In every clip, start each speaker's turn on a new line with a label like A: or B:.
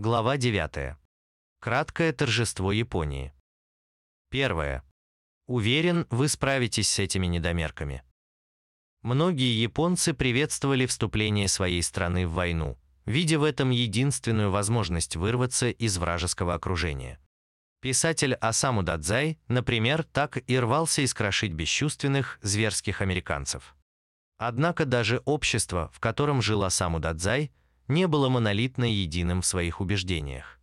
A: Глава 9. Краткое торжество Японии. Первое. Уверен, вы справитесь с этими недомерками. Многие японцы приветствовали вступление своей страны в войну, видя в этом единственную возможность вырваться из вражеского окружения. Писатель Осаму Дадзай, например, так и рвался искрошить бесчувственных, зверских американцев. Однако даже общество, в котором жил Осаму Дадзай, не было монолитно единым в своих убеждениях.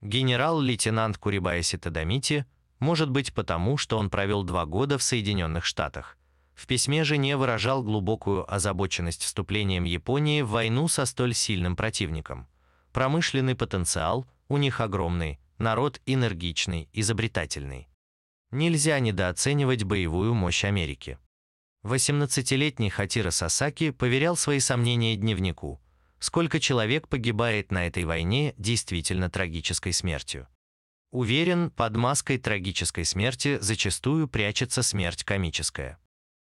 A: Генерал-лейтенант Курибаеси Тадамити, может быть потому, что он провел два года в Соединенных Штатах, в письме жене выражал глубокую озабоченность вступлением Японии в войну со столь сильным противником. Промышленный потенциал у них огромный, народ энергичный, изобретательный. Нельзя недооценивать боевую мощь Америки. 18-летний Хатира Сасаки поверял свои сомнения дневнику. Сколько человек погибает на этой войне действительно трагической смертью. Уверен, под маской трагической смерти зачастую прячется смерть комическая.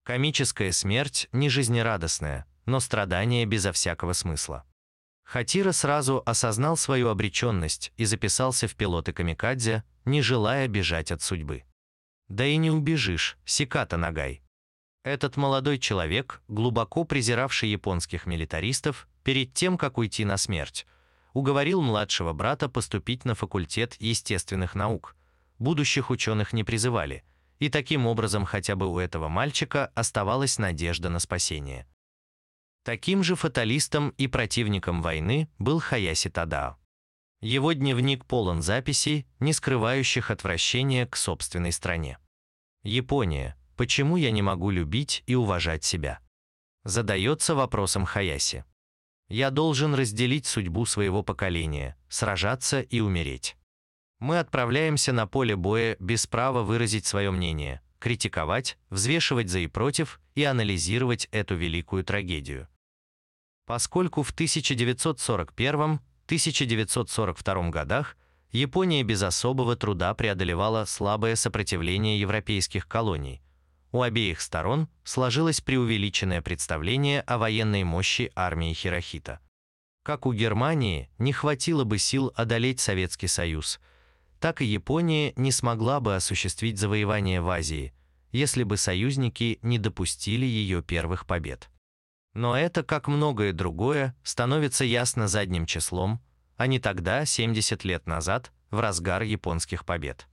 A: Комическая смерть не жизнерадостная, но страдание безо всякого смысла. Хатира сразу осознал свою обреченность и записался в пилоты камикадзе, не желая бежать от судьбы. Да и не убежишь, Сиката Нагай. Этот молодой человек, глубоко презиравший японских милитаристов, перед тем, как уйти на смерть, уговорил младшего брата поступить на факультет естественных наук. Будущих ученых не призывали – и таким образом хотя бы у этого мальчика оставалась надежда на спасение. Таким же фаталистом и противником войны был Хаяси Тадао. Его дневник полон записей, не скрывающих отвращения к собственной стране. Япония. Почему я не могу любить и уважать себя? Задается вопросом Хаяси. Я должен разделить судьбу своего поколения, сражаться и умереть мы отправляемся на поле боя без права выразить свое мнение, критиковать, взвешивать за и против и анализировать эту великую трагедию. Поскольку в 1941-1942 годах Япония без особого труда преодолевала слабое сопротивление европейских колоний, у обеих сторон сложилось преувеличенное представление о военной мощи армии Хирохита. Как у Германии не хватило бы сил одолеть Советский Союз – так и Япония не смогла бы осуществить завоевание в Азии, если бы союзники не допустили ее первых побед. Но это, как многое другое, становится ясно задним числом, а не тогда, 70 лет назад, в разгар японских побед.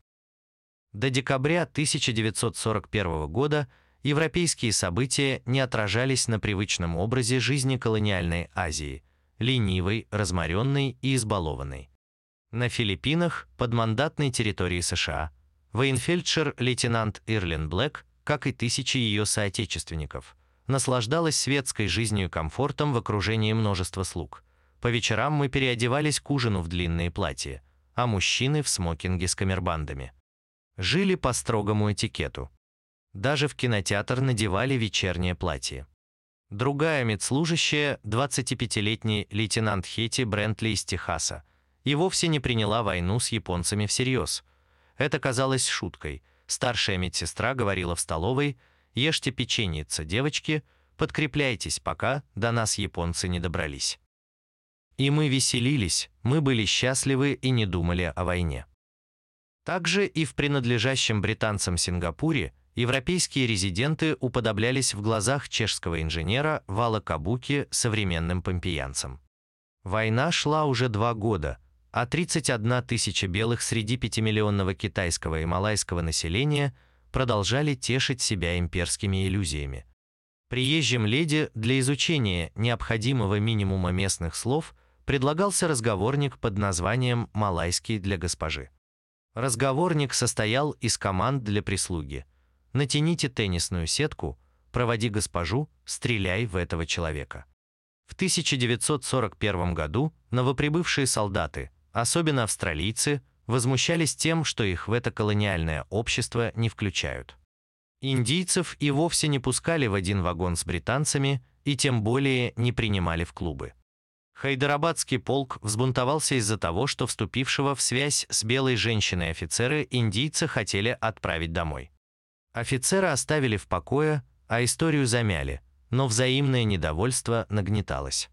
A: До декабря 1941 года европейские события не отражались на привычном образе жизни колониальной Азии, ленивой, разморенной и избалованной. На Филиппинах, под мандатной территорией США, военфельдшер лейтенант Ирлин Блэк, как и тысячи ее соотечественников, наслаждалась светской жизнью и комфортом в окружении множества слуг. По вечерам мы переодевались к ужину в длинные платья, а мужчины в смокинге с камербандами. Жили по строгому этикету. Даже в кинотеатр надевали вечернее платье. Другая медслужащая, 25-летний лейтенант Хетти Брентли из Техаса, и вовсе не приняла войну с японцами всерьез. Это казалось шуткой. Старшая медсестра говорила в столовой «Ешьте печеньица, девочки, подкрепляйтесь, пока до нас японцы не добрались». И мы веселились, мы были счастливы и не думали о войне. Также и в принадлежащем британцам Сингапуре европейские резиденты уподоблялись в глазах чешского инженера Вала Кабуки современным помпеянцам. Война шла уже два года – а 31 тысяча белых среди 5-миллионного китайского и малайского населения продолжали тешить себя имперскими иллюзиями. Приезжим леди для изучения необходимого минимума местных слов предлагался разговорник под названием «Малайский для госпожи». Разговорник состоял из команд для прислуги. «Натяните теннисную сетку», «Проводи госпожу», «Стреляй в этого человека». В 1941 году новоприбывшие солдаты – особенно австралийцы, возмущались тем, что их в это колониальное общество не включают. Индийцев и вовсе не пускали в один вагон с британцами и тем более не принимали в клубы. Хайдарабадский полк взбунтовался из-за того, что вступившего в связь с белой женщиной офицеры индийцы хотели отправить домой. Офицера оставили в покое, а историю замяли, но взаимное недовольство нагнеталось.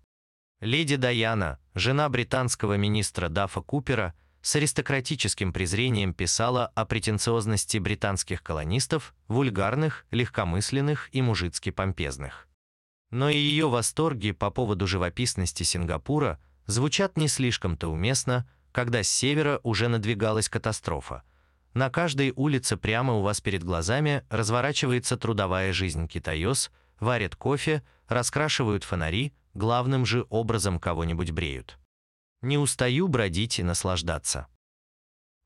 A: Леди Даяна, жена британского министра Дафа Купера, с аристократическим презрением писала о претенциозности британских колонистов, вульгарных, легкомысленных и мужицки помпезных. Но и ее восторги по поводу живописности Сингапура звучат не слишком-то уместно, когда с севера уже надвигалась катастрофа. На каждой улице прямо у вас перед глазами разворачивается трудовая жизнь китаёс, варят кофе, раскрашивают фонари, главным же образом кого-нибудь бреют. Не устаю бродить и наслаждаться.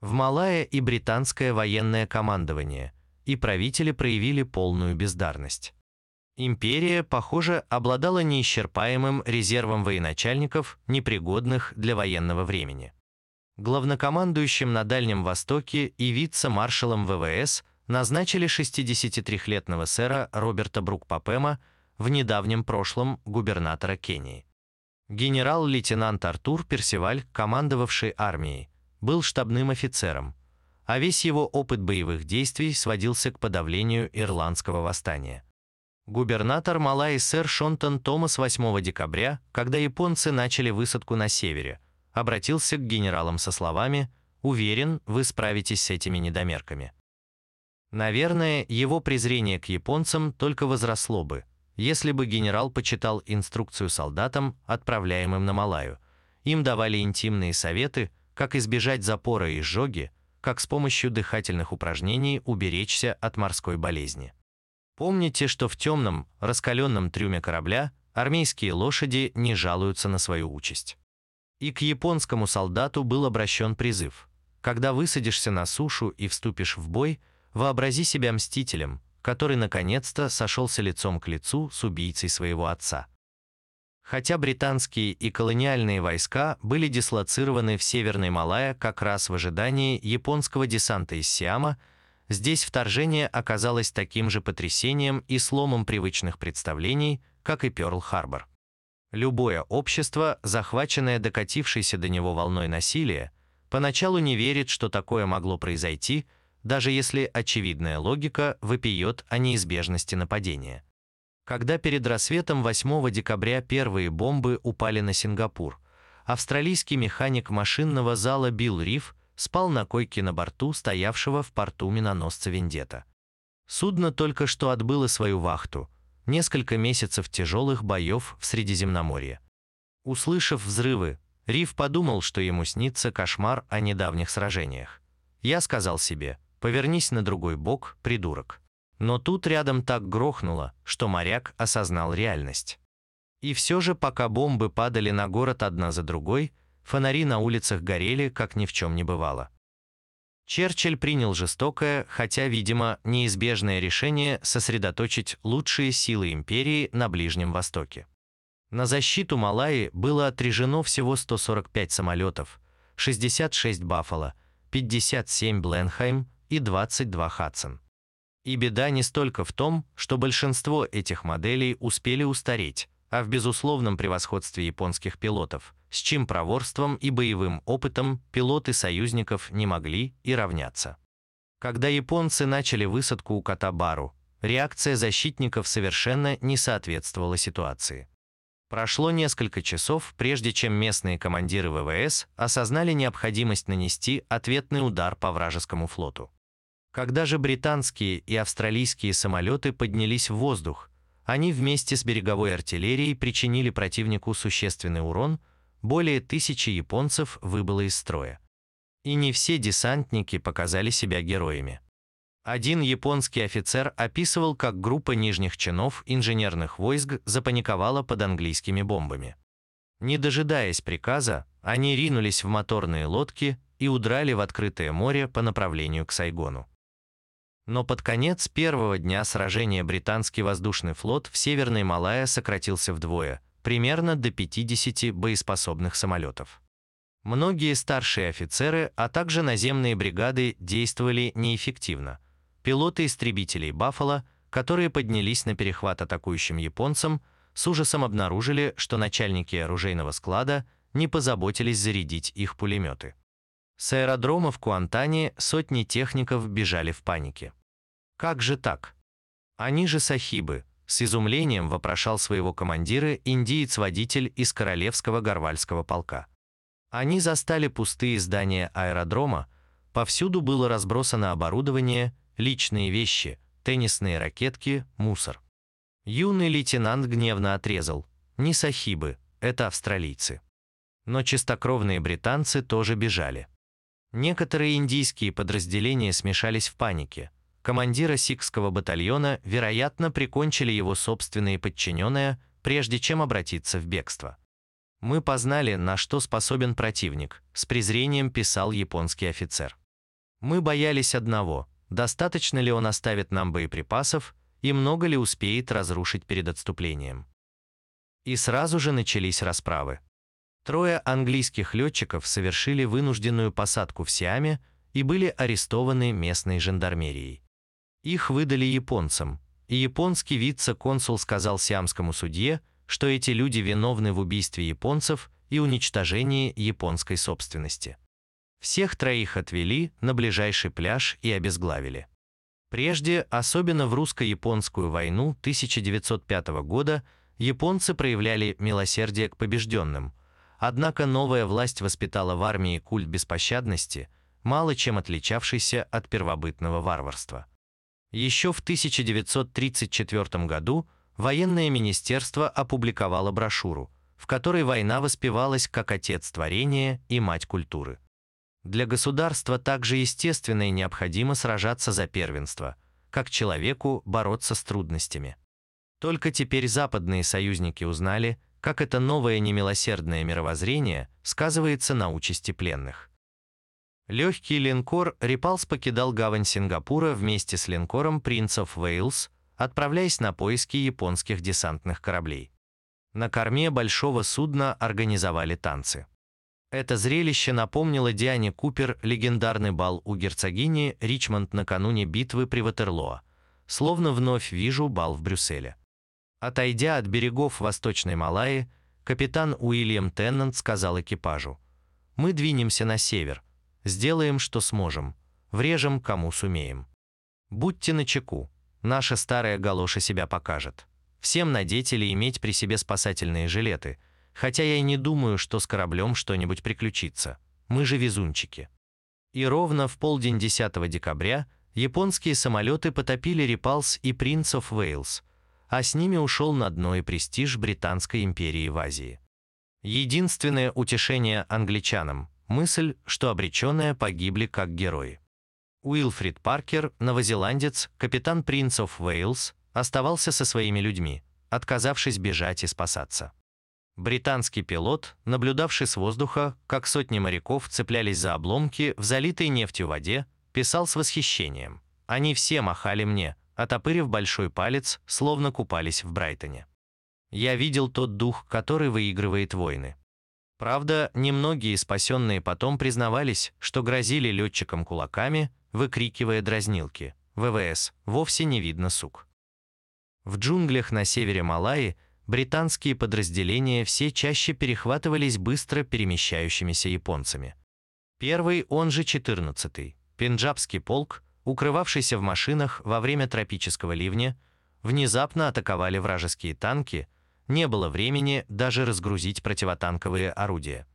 A: В Малайя и британское военное командование, и правители проявили полную бездарность. Империя, похоже, обладала неисчерпаемым резервом военачальников, непригодных для военного времени. Главнокомандующим на Дальнем Востоке и вице-маршалом ВВС назначили 63-летнего сэра Роберта Брук-Папема, в недавнем прошлом губернатора Кении. Генерал-лейтенант Артур Персиваль, командовавший армией, был штабным офицером, а весь его опыт боевых действий сводился к подавлению ирландского восстания. Губернатор Малайи сэр Шонтон Томас 8 декабря, когда японцы начали высадку на севере – обратился к генералам со словами «Уверен, вы справитесь с этими недомерками». Наверное, его презрение к японцам только возросло бы, если бы генерал почитал инструкцию солдатам, отправляемым на Малаю. Им давали интимные советы, как избежать запора и изжоги, как с помощью дыхательных упражнений уберечься от морской болезни. Помните, что в темном, раскаленном трюме корабля армейские лошади не жалуются на свою участь. И к японскому солдату был обращен призыв. Когда высадишься на сушу и вступишь в бой, вообрази себя мстителем, который наконец-то сошелся лицом к лицу с убийцей своего отца. Хотя британские и колониальные войска были дислоцированы в Северной Малайя как раз в ожидании японского десанта из Сиама, здесь вторжение оказалось таким же потрясением и сломом привычных представлений, как и Пёрл-Харбор. Любое общество, захваченное докатившейся до него волной насилия, поначалу не верит, что такое могло произойти, даже если очевидная логика выпьет о неизбежности нападения. Когда перед рассветом 8 декабря первые бомбы упали на Сингапур, австралийский механик машинного зала Билл Риф спал на койке на борту стоявшего в порту миноносца «Вендета». Судно только что отбыло свою вахту – несколько месяцев тяжелых боев в Средиземноморье. Услышав взрывы, Риф подумал, что ему снится кошмар о недавних сражениях. Я сказал себе, повернись на другой бок, придурок. Но тут рядом так грохнуло, что моряк осознал реальность. И все же, пока бомбы падали на город одна за другой, фонари на улицах горели, как ни в чем не бывало. Черчилль принял жестокое, хотя, видимо, неизбежное решение сосредоточить лучшие силы империи на Ближнем Востоке. На защиту Малайи было отрежено всего 145 самолетов, 66 «Баффало», 57 «Бленхайм» и 22 «Хадсон». И беда не столько в том, что большинство этих моделей успели устареть, а в безусловном превосходстве японских пилотов – с чьим проворством и боевым опытом пилоты союзников не могли и равняться. Когда японцы начали высадку у Катабару, реакция защитников совершенно не соответствовала ситуации. Прошло несколько часов, прежде чем местные командиры ВВС осознали необходимость нанести ответный удар по вражескому флоту. Когда же британские и австралийские самолеты поднялись в воздух, они вместе с береговой артиллерией причинили противнику существенный урон – более тысячи японцев выбыло из строя. И не все десантники показали себя героями. Один японский офицер описывал, как группа нижних чинов инженерных войск запаниковала под английскими бомбами. Не дожидаясь приказа, они ринулись в моторные лодки и удрали в открытое море по направлению к Сайгону. Но под конец первого дня сражения британский воздушный флот в Северной Малайя сократился вдвое – примерно до 50 боеспособных самолетов. Многие старшие офицеры, а также наземные бригады действовали неэффективно. Пилоты истребителей «Баффало», которые поднялись на перехват атакующим японцам, с ужасом обнаружили, что начальники оружейного склада не позаботились зарядить их пулеметы. С аэродрома в Куантане сотни техников бежали в панике. Как же так? Они же сахибы, с изумлением вопрошал своего командира индиец-водитель из Королевского горвальского полка. Они застали пустые здания аэродрома, повсюду было разбросано оборудование, личные вещи, теннисные ракетки, мусор. Юный лейтенант гневно отрезал. Не сахибы, это австралийцы. Но чистокровные британцы тоже бежали. Некоторые индийские подразделения смешались в панике. Командира сикского батальона, вероятно, прикончили его собственные подчиненные, прежде чем обратиться в бегство. «Мы познали, на что способен противник», с презрением писал японский офицер. «Мы боялись одного, достаточно ли он оставит нам боеприпасов и много ли успеет разрушить перед отступлением». И сразу же начались расправы. Трое английских летчиков совершили вынужденную посадку в Сиаме и были арестованы местной жандармерией. Их выдали японцам, и японский вице-консул сказал сиамскому судье, что эти люди виновны в убийстве японцев и уничтожении японской собственности. Всех троих отвели на ближайший пляж и обезглавили. Прежде, особенно в русско-японскую войну 1905 года, японцы проявляли милосердие к побежденным – Однако новая власть воспитала в армии культ беспощадности, мало чем отличавшийся от первобытного варварства. Еще в 1934 году военное министерство опубликовало брошюру, в которой война воспевалась как отец творения и мать культуры. Для государства также естественно и необходимо сражаться за первенство, как человеку бороться с трудностями. Только теперь западные союзники узнали, как это новое немилосердное мировоззрение сказывается на участи пленных. Легкий линкор Репалс покидал гавань Сингапура вместе с линкором «Принцев Вейлс», отправляясь на поиски японских десантных кораблей. На корме большого судна организовали танцы. Это зрелище напомнило Диане Купер легендарный бал у герцогини Ричмонд накануне битвы при Ватерлоо. Словно вновь вижу бал в Брюсселе. Отойдя от берегов Восточной Малайи, капитан Уильям Теннант сказал экипажу, «Мы двинемся на север, сделаем, что сможем, врежем, кому сумеем. Будьте начеку, наша старая галоша себя покажет. Всем надеть или иметь при себе спасательные жилеты, хотя я и не думаю, что с кораблем что-нибудь приключится. Мы же везунчики». И ровно в полдень 10 декабря японские самолеты потопили Репалс и Принц оф Вейлс – а с ними ушел на дно и престиж Британской империи в Азии. Единственное утешение англичанам – мысль, что обреченные погибли как герои. Уилфрид Паркер, новозеландец, капитан принцев Уэйлс, оставался со своими людьми, отказавшись бежать и спасаться. Британский пилот, наблюдавший с воздуха, как сотни моряков цеплялись за обломки в залитой нефтью воде, писал с восхищением. «Они все махали мне, отопырив большой палец, словно купались в Брайтоне. Я видел тот дух, который выигрывает войны. Правда, немногие спасенные потом признавались, что грозили летчикам кулаками, выкрикивая дразнилки. ВВС, вовсе не видно сук. В джунглях на севере Малайи британские подразделения все чаще перехватывались быстро перемещающимися японцами. Первый, он же 14-й, пенджабский полк, укрывавшийся в машинах во время тропического ливня, внезапно атаковали вражеские танки, не было времени даже разгрузить противотанковые орудия.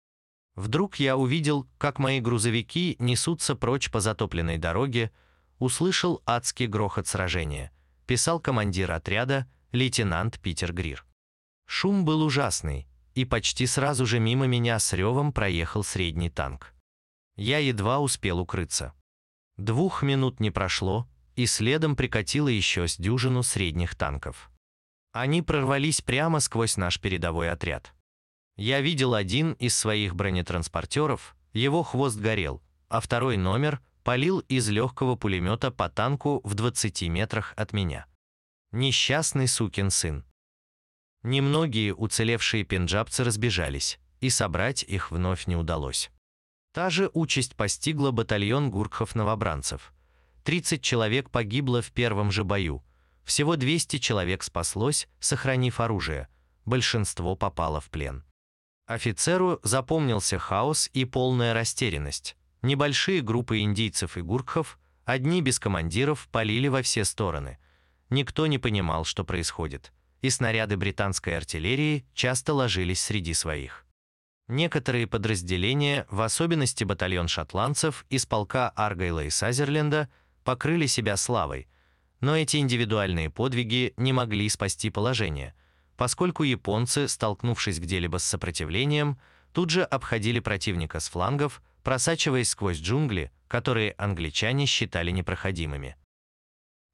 A: Вдруг я увидел, как мои грузовики несутся прочь по затопленной дороге, услышал адский грохот сражения, писал командир отряда, лейтенант Питер Грир. Шум был ужасный, и почти сразу же мимо меня с ревом проехал средний танк. Я едва успел укрыться. Двух минут не прошло, и следом прикатило еще с дюжину средних танков. Они прорвались прямо сквозь наш передовой отряд. Я видел один из своих бронетранспортеров, его хвост горел, а второй номер палил из легкого пулемета по танку в 20 метрах от меня. Несчастный сукин сын. Немногие уцелевшие пенджабцы разбежались, и собрать их вновь не удалось. Та же участь постигла батальон гуркхов-новобранцев. 30 человек погибло в первом же бою. Всего 200 человек спаслось, сохранив оружие. Большинство попало в плен. Офицеру запомнился хаос и полная растерянность. Небольшие группы индийцев и гуркхов, одни без командиров, полили во все стороны. никто не понимал, что происходит, и снаряды британской артиллерии часто ложились среди своих. Некоторые подразделения, в особенности батальон шотландцев из полка Аргайла и Сазерленда, покрыли себя славой, но эти индивидуальные подвиги не могли спасти положение, поскольку японцы, столкнувшись где-либо с сопротивлением, тут же обходили противника с флангов, просачиваясь сквозь джунгли, которые англичане считали непроходимыми.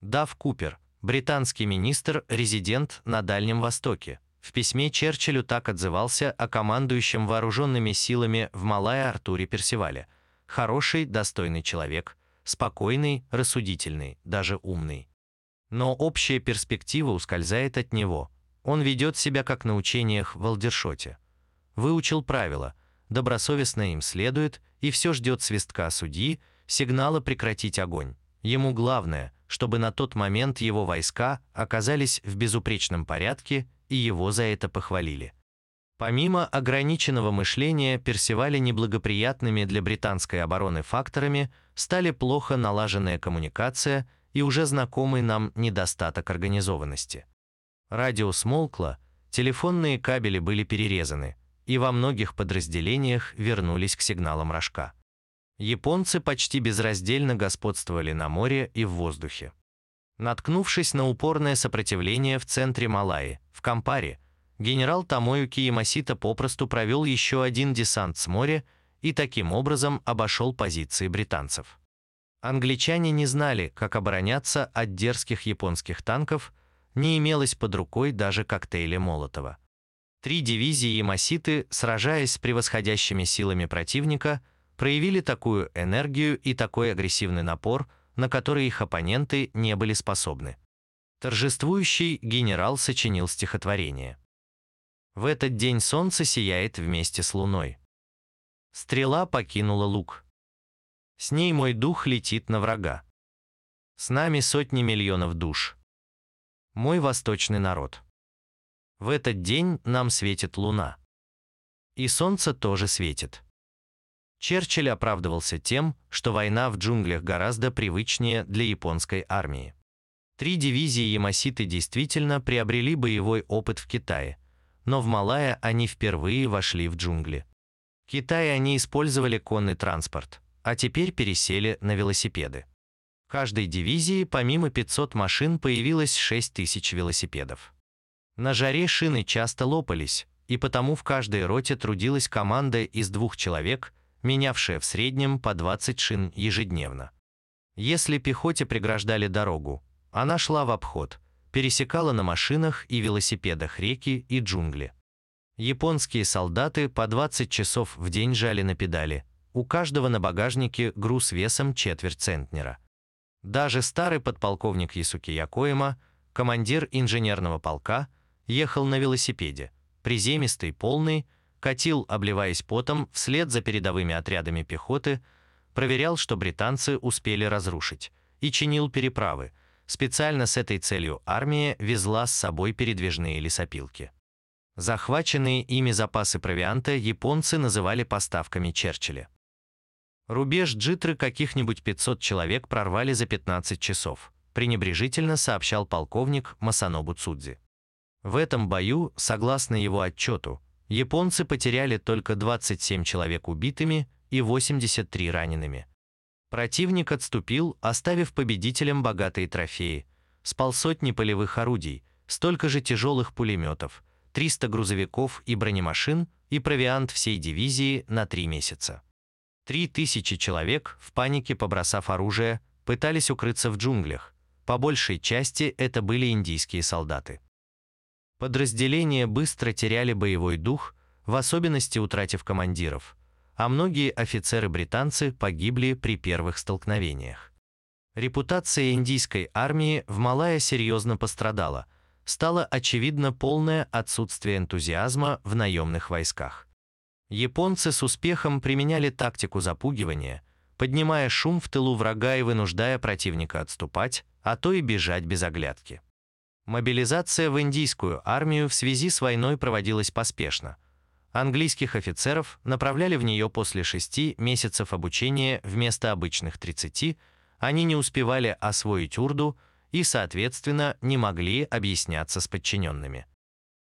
A: Дав Купер, британский министр-резидент на Дальнем Востоке, в письме Черчиллю так отзывался о командующем вооруженными силами в Малайе Артуре Персивале. Хороший, достойный человек, спокойный, рассудительный, даже умный. Но общая перспектива ускользает от него. Он ведет себя как на учениях в Алдершоте. Выучил правила, добросовестно им следует и все ждет свистка судьи, сигнала прекратить огонь. Ему главное, чтобы на тот момент его войска оказались в безупречном порядке и его за это похвалили. Помимо ограниченного мышления, Персивали неблагоприятными для британской обороны факторами стали плохо налаженная коммуникация и уже знакомый нам недостаток организованности. Радио смолкло, телефонные кабели были перерезаны, и во многих подразделениях вернулись к сигналам рожка. Японцы почти безраздельно господствовали на море и в воздухе. Наткнувшись на упорное сопротивление в центре Малайи, в Кампаре, генерал Тамоюки Ямасита попросту провел еще один десант с моря и таким образом обошел позиции британцев. Англичане не знали, как обороняться от дерзких японских танков, не имелось под рукой даже коктейля Молотова. Три дивизии Ямаситы, сражаясь с превосходящими силами противника, проявили такую энергию и такой агрессивный напор, на который их оппоненты не были способны. Торжествующий генерал сочинил стихотворение. В этот день солнце сияет вместе с луной. Стрела покинула лук. С ней мой дух летит на врага. С нами сотни миллионов душ. Мой восточный народ. В этот день нам светит луна. И солнце тоже светит. Черчилль оправдывался тем, что война в джунглях гораздо привычнее для японской армии. Три дивизии Ямаситы действительно приобрели боевой опыт в Китае, но в Малайя они впервые вошли в джунгли. В Китае они использовали конный транспорт, а теперь пересели на велосипеды. В каждой дивизии помимо 500 машин появилось 6 тысяч велосипедов. На жаре шины часто лопались, и потому в каждой роте трудилась команда из двух человек, менявшая в среднем по 20 шин ежедневно. Если пехоте преграждали дорогу, она шла в обход, пересекала на машинах и велосипедах реки и джунгли. Японские солдаты по 20 часов в день жали на педали, у каждого на багажнике груз весом четверть центнера. Даже старый подполковник Ясуки Якоима, командир инженерного полка, ехал на велосипеде, приземистый, полный, катил, обливаясь потом, вслед за передовыми отрядами пехоты, проверял, что британцы успели разрушить, и чинил переправы. Специально с этой целью армия везла с собой передвижные лесопилки. Захваченные ими запасы провианта японцы называли поставками Черчилля. Рубеж Джитры каких-нибудь 500 человек прорвали за 15 часов, пренебрежительно сообщал полковник Масанобу Цудзи. В этом бою, согласно его отчету, японцы потеряли только 27 человек убитыми и 83 ранеными. Противник отступил, оставив победителям богатые трофеи. с полсотни полевых орудий, столько же тяжелых пулеметов, 300 грузовиков и бронемашин и провиант всей дивизии на три месяца. Три тысячи человек, в панике побросав оружие, пытались укрыться в джунглях. По большей части это были индийские солдаты. Подразделения быстро теряли боевой дух, в особенности утратив командиров, а многие офицеры-британцы погибли при первых столкновениях. Репутация индийской армии в Малайе серьезно пострадала, стало очевидно полное отсутствие энтузиазма в наемных войсках. Японцы с успехом применяли тактику запугивания, поднимая шум в тылу врага и вынуждая противника отступать, а то и бежать без оглядки. Мобилизация в индийскую армию в связи с войной проводилась поспешно. Английских офицеров направляли в нее после шести месяцев обучения вместо обычных 30, они не успевали освоить урду и, соответственно, не могли объясняться с подчиненными.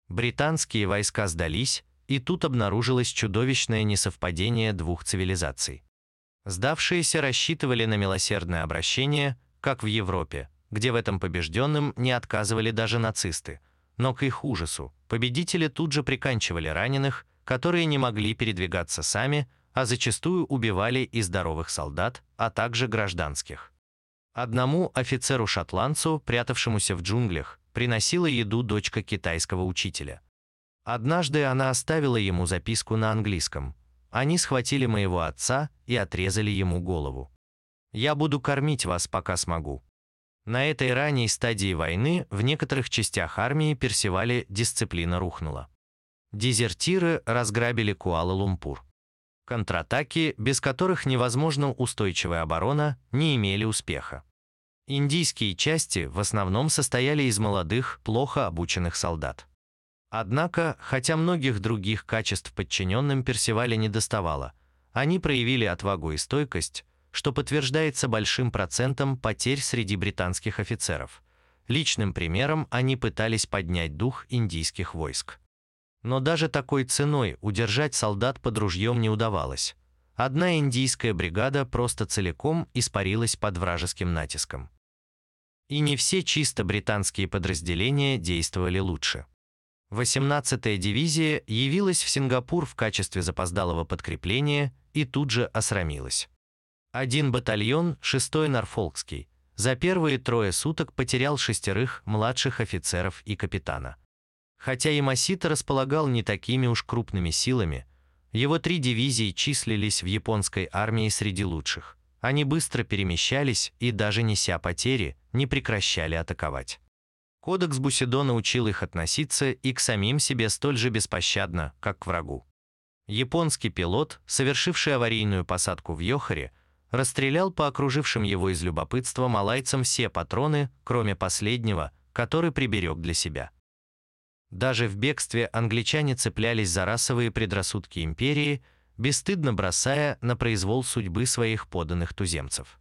A: Британские войска сдались, и тут обнаружилось чудовищное несовпадение двух цивилизаций. Сдавшиеся рассчитывали на милосердное обращение, как в Европе, где в этом побежденным не отказывали даже нацисты, но к их ужасу победители тут же приканчивали раненых, которые не могли передвигаться сами, а зачастую убивали и здоровых солдат, а также гражданских. Одному офицеру-шотландцу, прятавшемуся в джунглях, приносила еду дочка китайского учителя. Однажды она оставила ему записку на английском. Они схватили моего отца и отрезали ему голову. «Я буду кормить вас, пока смогу». На этой ранней стадии войны в некоторых частях армии Персивали дисциплина рухнула. Дезертиры разграбили Куала-Лумпур. Контратаки, без которых невозможна устойчивая оборона, не имели успеха. Индийские части в основном состояли из молодых, плохо обученных солдат. Однако, хотя многих других качеств подчиненным Персивале не доставало, они проявили отвагу и стойкость, что подтверждается большим процентом потерь среди британских офицеров. Личным примером они пытались поднять дух индийских войск. Но даже такой ценой удержать солдат под ружьем не удавалось. Одна индийская бригада просто целиком испарилась под вражеским натиском. И не все чисто британские подразделения действовали лучше. 18-я дивизия явилась в Сингапур в качестве запоздалого подкрепления и тут же осрамилась. Один батальон, 6-й Норфолкский, за первые трое суток потерял шестерых младших офицеров и капитана. Хотя Ямасита располагал не такими уж крупными силами, его три дивизии числились в японской армии среди лучших. Они быстро перемещались и, даже неся потери, не прекращали атаковать. Кодекс Бусидона учил их относиться и к самим себе столь же беспощадно, как к врагу. Японский пилот, совершивший аварийную посадку в Йохаре, расстрелял по окружившим его из любопытства малайцам все патроны, кроме последнего, который приберег для себя. Даже в бегстве англичане цеплялись за расовые предрассудки империи, бесстыдно бросая на произвол судьбы своих поданных туземцев.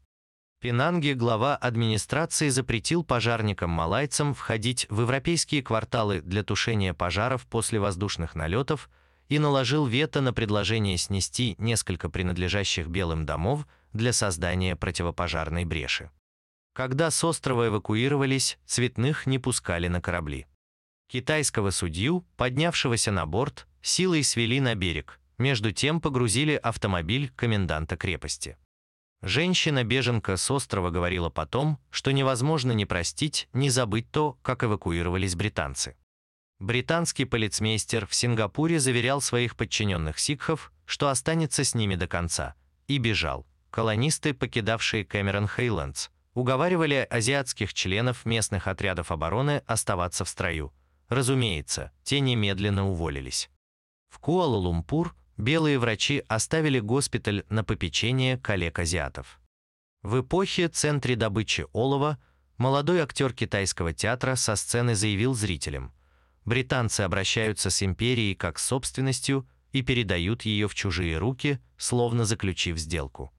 A: Пенанге глава администрации запретил пожарникам-малайцам входить в европейские кварталы для тушения пожаров после воздушных налетов и наложил вето на предложение снести несколько принадлежащих белым домов для создания противопожарной бреши. Когда с острова эвакуировались, цветных не пускали на корабли. Китайского судью, поднявшегося на борт, силой свели на берег, между тем погрузили автомобиль коменданта крепости. Женщина-беженка с острова говорила потом, что невозможно не простить, не забыть то, как эвакуировались британцы. Британский полицмейстер в Сингапуре заверял своих подчиненных сикхов, что останется с ними до конца, и бежал. Колонисты, покидавшие Кэмерон Хейлендс, уговаривали азиатских членов местных отрядов обороны оставаться в строю, Разумеется, те немедленно уволились. В Куала-Лумпур белые врачи оставили госпиталь на попечение коллег-азиатов. В эпохе центре добычи олова молодой актер китайского театра со сцены заявил зрителям, британцы обращаются с империей как с собственностью и передают ее в чужие руки, словно заключив сделку.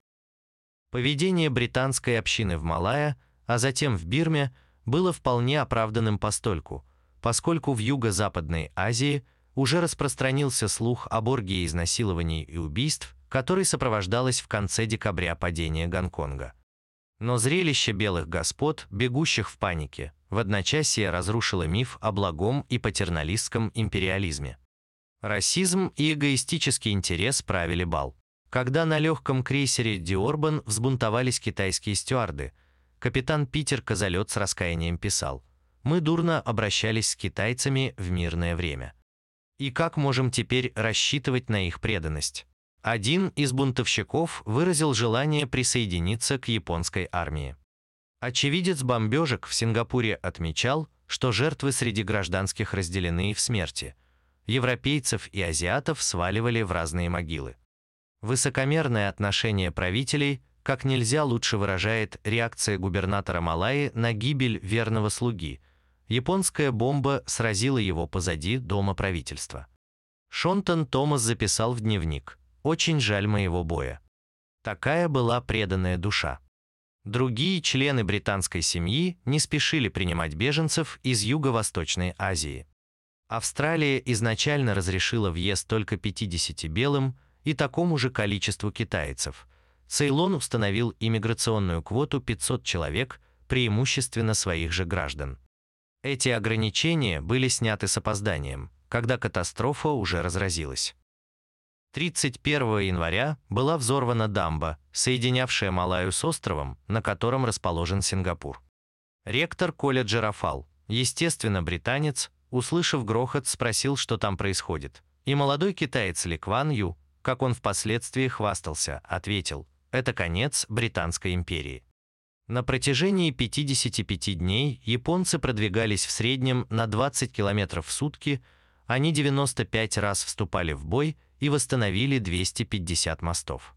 A: Поведение британской общины в Малайя, а затем в Бирме, было вполне оправданным постольку – поскольку в Юго-Западной Азии уже распространился слух об оргии изнасилований и убийств, который сопровождалось в конце декабря падение Гонконга. Но зрелище белых господ, бегущих в панике, в одночасье разрушило миф о благом и патерналистском империализме. Расизм и эгоистический интерес правили бал. Когда на легком крейсере «Диорбан» взбунтовались китайские стюарды, капитан Питер Козолет с раскаянием писал – мы дурно обращались с китайцами в мирное время. И как можем теперь рассчитывать на их преданность? Один из бунтовщиков выразил желание присоединиться к японской армии. Очевидец бомбежек в Сингапуре отмечал, что жертвы среди гражданских разделены в смерти. Европейцев и азиатов сваливали в разные могилы. Высокомерное отношение правителей как нельзя лучше выражает реакция губернатора Малайи на гибель верного слуги – Японская бомба сразила его позади дома правительства. Шонтон Томас записал в дневник «Очень жаль моего боя». Такая была преданная душа. Другие члены британской семьи не спешили принимать беженцев из Юго-Восточной Азии. Австралия изначально разрешила въезд только 50 белым и такому же количеству китайцев. Цейлон установил иммиграционную квоту 500 человек, преимущественно своих же граждан. Эти ограничения были сняты с опозданием, когда катастрофа уже разразилась. 31 января была взорвана дамба, соединявшая Малаю с островом, на котором расположен Сингапур. Ректор колледжа Рафал, естественно британец, услышав грохот, спросил, что там происходит. И молодой китаец Ли Кван Ю, как он впоследствии хвастался, ответил, это конец Британской империи. На протяжении 55 дней японцы продвигались в среднем на 20 км в сутки, они 95 раз вступали в бой и восстановили 250 мостов.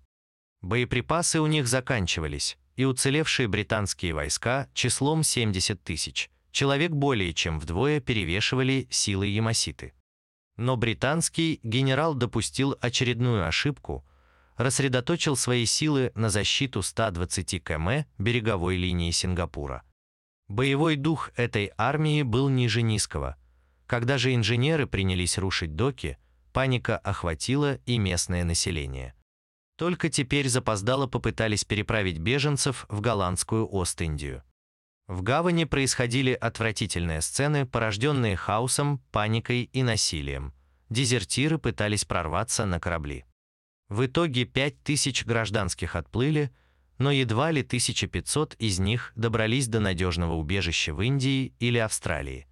A: Боеприпасы у них заканчивались, и уцелевшие британские войска числом 70 тысяч, человек более чем вдвое перевешивали силы Ямаситы. Но британский генерал допустил очередную ошибку, рассредоточил свои силы на защиту 120 км береговой линии Сингапура. Боевой дух этой армии был ниже низкого. Когда же инженеры принялись рушить доки, паника охватила и местное население. Только теперь запоздало попытались переправить беженцев в голландскую Ост-Индию. В гавани происходили отвратительные сцены, порожденные хаосом, паникой и насилием. Дезертиры пытались прорваться на корабли. В итоге 5000 гражданских отплыли, но едва ли 1500 из них добрались до надежного убежища в Индии или Австралии.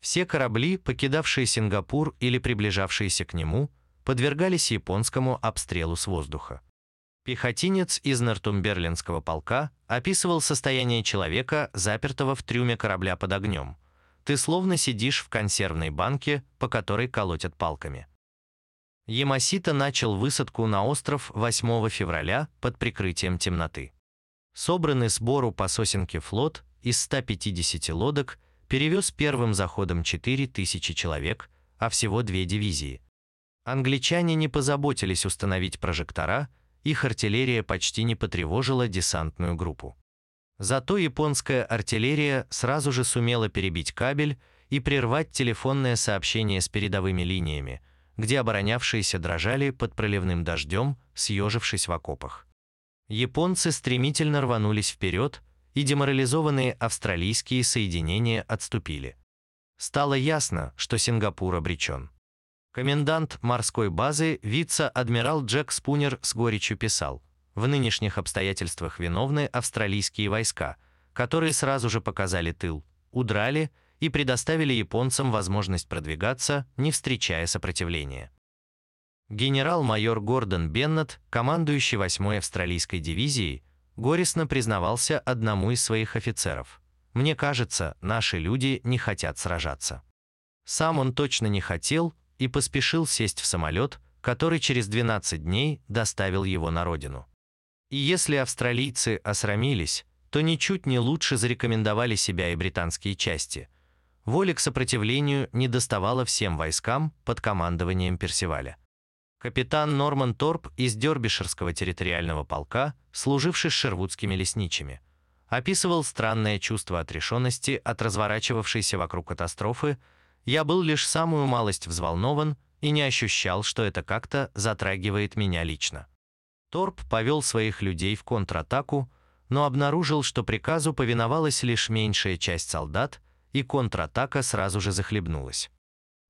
A: Все корабли, покидавшие Сингапур или приближавшиеся к нему, подвергались японскому обстрелу с воздуха. Пехотинец из Нортумберлинского полка описывал состояние человека, запертого в трюме корабля под огнем. Ты словно сидишь в консервной банке, по которой колотят палками. Ямасита начал высадку на остров 8 февраля под прикрытием темноты. Собранный сбору по сосенке флот из 150 лодок перевез первым заходом 4000 человек, а всего две дивизии. Англичане не позаботились установить прожектора, их артиллерия почти не потревожила десантную группу. Зато японская артиллерия сразу же сумела перебить кабель и прервать телефонное сообщение с передовыми линиями, где оборонявшиеся дрожали под проливным дождем, съежившись в окопах. Японцы стремительно рванулись вперед, и деморализованные австралийские соединения отступили. Стало ясно, что Сингапур обречен. Комендант морской базы вице-адмирал Джек Спунер с горечью писал, в нынешних обстоятельствах виновны австралийские войска, которые сразу же показали тыл, удрали и предоставили японцам возможность продвигаться, не встречая сопротивления. Генерал-майор Гордон Беннет, командующий 8-й австралийской дивизией, горестно признавался одному из своих офицеров. «Мне кажется, наши люди не хотят сражаться». Сам он точно не хотел и поспешил сесть в самолет, который через 12 дней доставил его на родину. И если австралийцы осрамились, то ничуть не лучше зарекомендовали себя и британские части. Воли к сопротивлению не доставало всем войскам под командованием Персиваля. Капитан Норман Торп из Дербишерского территориального полка, служивший с шервудскими лесничими, описывал странное чувство отрешенности от разворачивавшейся вокруг катастрофы, я был лишь самую малость взволнован и не ощущал, что это как-то затрагивает меня лично. Торп повел своих людей в контратаку, но обнаружил, что приказу повиновалась лишь меньшая часть солдат, и контратака сразу же захлебнулась.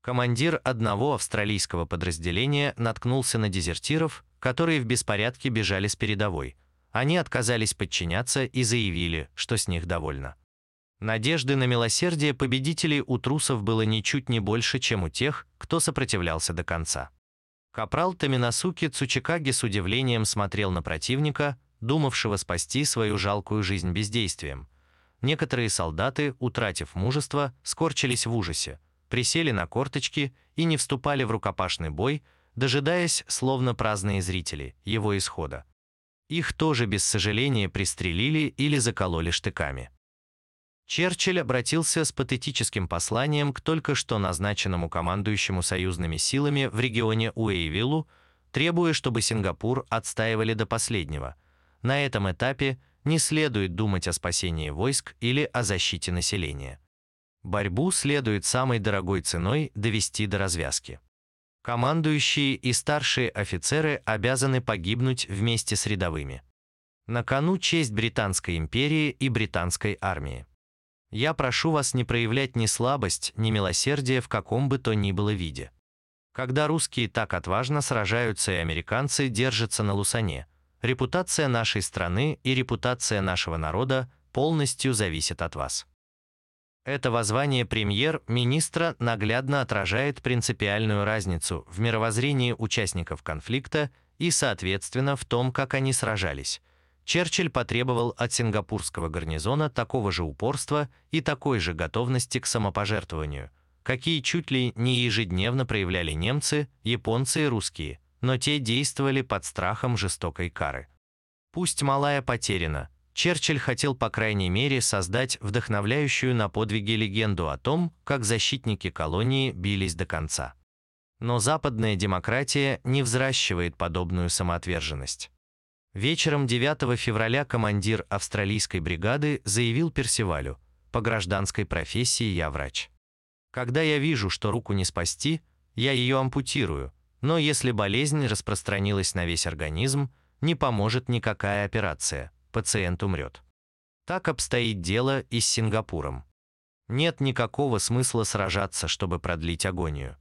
A: Командир одного австралийского подразделения наткнулся на дезертиров, которые в беспорядке бежали с передовой. Они отказались подчиняться и заявили, что с них довольно. Надежды на милосердие победителей у трусов было ничуть не больше, чем у тех, кто сопротивлялся до конца. Капрал Таминасуки Цучикаги с удивлением смотрел на противника, думавшего спасти свою жалкую жизнь бездействием. Некоторые солдаты, утратив мужество, скорчились в ужасе, присели на корточки и не вступали в рукопашный бой, дожидаясь, словно праздные зрители, его исхода. Их тоже без сожаления пристрелили или закололи штыками. Черчилль обратился с патетическим посланием к только что назначенному командующему союзными силами в регионе Уэйвиллу, требуя, чтобы Сингапур отстаивали до последнего. На этом этапе не следует думать о спасении войск или о защите населения. Борьбу следует самой дорогой ценой довести до развязки. Командующие и старшие офицеры обязаны погибнуть вместе с рядовыми. На кону честь Британской империи и британской армии. Я прошу вас не проявлять ни слабость, ни милосердие в каком бы то ни было виде. Когда русские так отважно сражаются и американцы держатся на Лусане, репутация нашей страны и репутация нашего народа полностью зависят от вас. Это воззвание премьер-министра наглядно отражает принципиальную разницу в мировоззрении участников конфликта и, соответственно, в том, как они сражались. Черчилль потребовал от сингапурского гарнизона такого же упорства и такой же готовности к самопожертвованию, какие чуть ли не ежедневно проявляли немцы, японцы и русские, но те действовали под страхом жестокой кары. Пусть малая потеряна, Черчилль хотел, по крайней мере, создать вдохновляющую на подвиги легенду о том, как защитники колонии бились до конца. Но западная демократия не взращивает подобную самоотверженность. Вечером 9 февраля командир австралийской бригады заявил Персивалю, по гражданской профессии я врач. Когда я вижу, что руку не спасти, я ее ампутирую, но если болезнь распространилась на весь организм, не поможет никакая операция пациент умрет. Так обстоит дело и с Сингапуром. Нет никакого смысла сражаться, чтобы продлить агонию.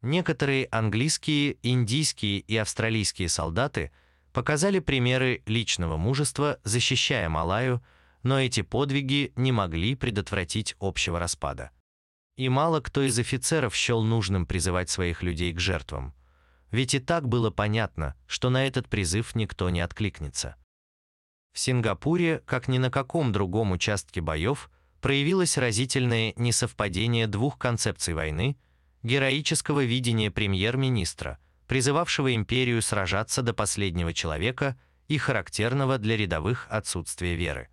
A: Некоторые английские, индийские и австралийские солдаты показали примеры личного мужества, защищая Малаю, но эти подвиги не могли предотвратить общего распада. И мало кто из офицеров счел нужным призывать своих людей к жертвам. Ведь и так было понятно, что на этот призыв никто не откликнется. В Сингапуре, как ни на каком другом участке боев, проявилось разительное несовпадение двух концепций войны, героического видения премьер-министра, призывавшего империю сражаться до последнего человека и характерного для рядовых отсутствия веры.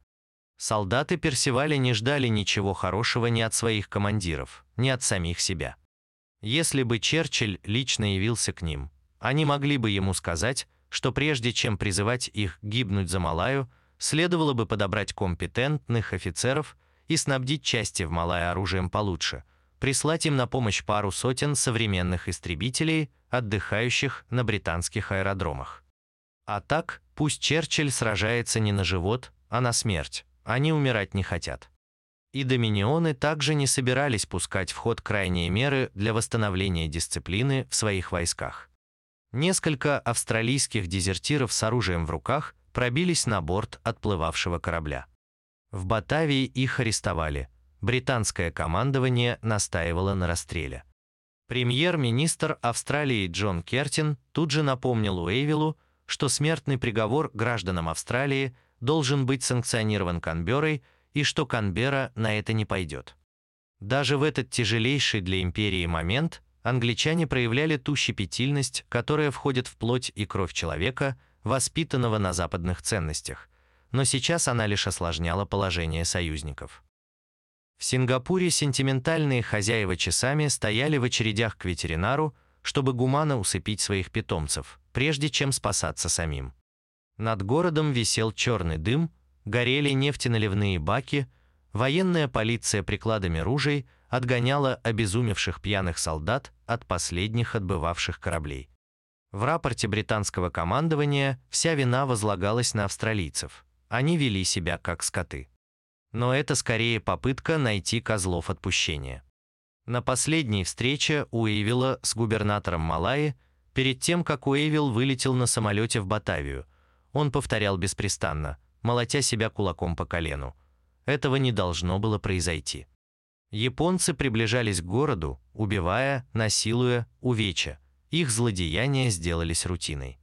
A: Солдаты Персиваля не ждали ничего хорошего ни от своих командиров, ни от самих себя. Если бы Черчилль лично явился к ним, они могли бы ему сказать, что прежде чем призывать их гибнуть за Малаю, следовало бы подобрать компетентных офицеров и снабдить части в Малайе оружием получше, прислать им на помощь пару сотен современных истребителей, отдыхающих на британских аэродромах. А так, пусть Черчилль сражается не на живот, а на смерть, они умирать не хотят. И доминионы также не собирались пускать в ход крайние меры для восстановления дисциплины в своих войсках. Несколько австралийских дезертиров с оружием в руках пробились на борт отплывавшего корабля. В Батавии их арестовали. Британское командование настаивало на расстреле. Премьер-министр Австралии Джон Кертин тут же напомнил Уэйвиллу, что смертный приговор гражданам Австралии должен быть санкционирован Канберой и что Канбера на это не пойдет. Даже в этот тяжелейший для империи момент англичане проявляли ту щепетильность, которая входит в плоть и кровь человека, воспитанного на западных ценностях, но сейчас она лишь осложняла положение союзников. В Сингапуре сентиментальные хозяева часами стояли в очередях к ветеринару, чтобы гуманно усыпить своих питомцев, прежде чем спасаться самим. Над городом висел черный дым, горели нефтеналивные баки, военная полиция прикладами ружей – отгоняла обезумевших пьяных солдат от последних отбывавших кораблей. В рапорте британского командования вся вина возлагалась на австралийцев. Они вели себя как скоты. Но это скорее попытка найти козлов отпущения. На последней встрече Уэйвилла с губернатором Малайи, перед тем, как Уэйвилл вылетел на самолете в Батавию, он повторял беспрестанно, молотя себя кулаком по колену. Этого не должно было произойти. Японцы приближались к городу, убивая, насилуя, увеча. Их злодеяния сделались рутиной.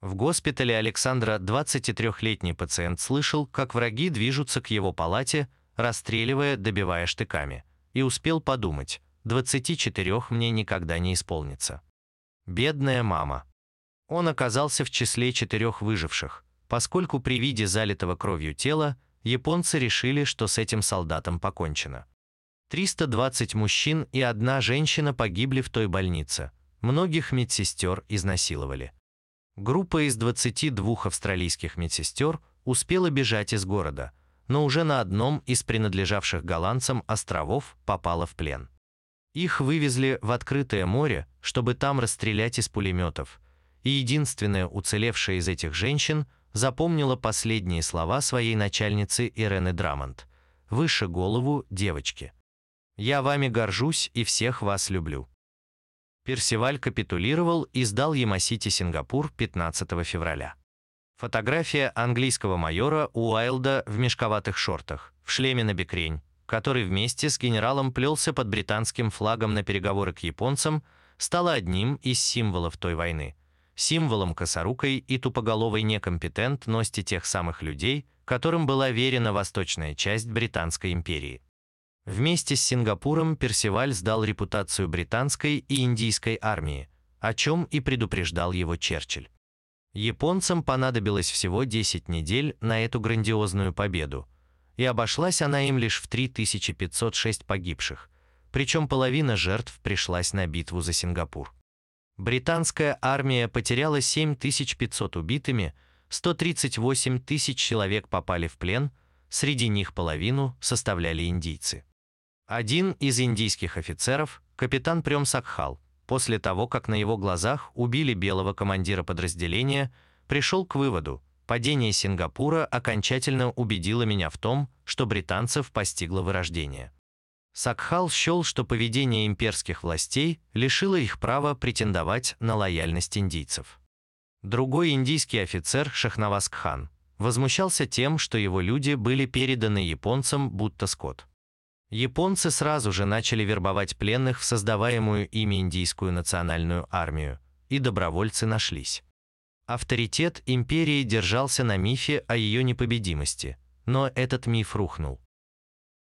A: В госпитале Александра 23-летний пациент слышал, как враги движутся к его палате, расстреливая, добивая штыками, и успел подумать, 24 мне никогда не исполнится. Бедная мама. Он оказался в числе четырех выживших, поскольку при виде залитого кровью тела японцы решили, что с этим солдатом покончено. 320 мужчин и одна женщина погибли в той больнице. Многих медсестер изнасиловали. Группа из 22 австралийских медсестер успела бежать из города, но уже на одном из принадлежавших голландцам островов попала в плен. Их вывезли в открытое море, чтобы там расстрелять из пулеметов, и единственная уцелевшая из этих женщин запомнила последние слова своей начальницы Ирены Драмонт. «Выше голову, девочки. Я вами горжусь и всех вас люблю». Персиваль капитулировал и сдал Ямасити Сингапур 15 февраля. Фотография английского майора Уайлда в мешковатых шортах, в шлеме на бекрень, который вместе с генералом плелся под британским флагом на переговоры к японцам, стала одним из символов той войны – символом косорукой и тупоголовой некомпетентности тех самых людей, которым была верена восточная часть Британской империи. Вместе с Сингапуром Персиваль сдал репутацию британской и индийской армии, о чем и предупреждал его Черчилль. Японцам понадобилось всего 10 недель на эту грандиозную победу, и обошлась она им лишь в 3506 погибших, причем половина жертв пришлась на битву за Сингапур. Британская армия потеряла 7500 убитыми, 138 тысяч человек попали в плен, среди них половину составляли индийцы. Один из индийских офицеров, капитан Прем Сакхал, после того, как на его глазах убили белого командира подразделения, пришел к выводу, падение Сингапура окончательно убедило меня в том, что британцев постигло вырождение. Сакхал счел, что поведение имперских властей лишило их права претендовать на лояльность индийцев. Другой индийский офицер Шахнаваз Кхан возмущался тем, что его люди были переданы японцам будто скот. Японцы сразу же начали вербовать пленных в создаваемую ими индийскую национальную армию, и добровольцы нашлись. Авторитет империи держался на мифе о ее непобедимости, но этот миф рухнул.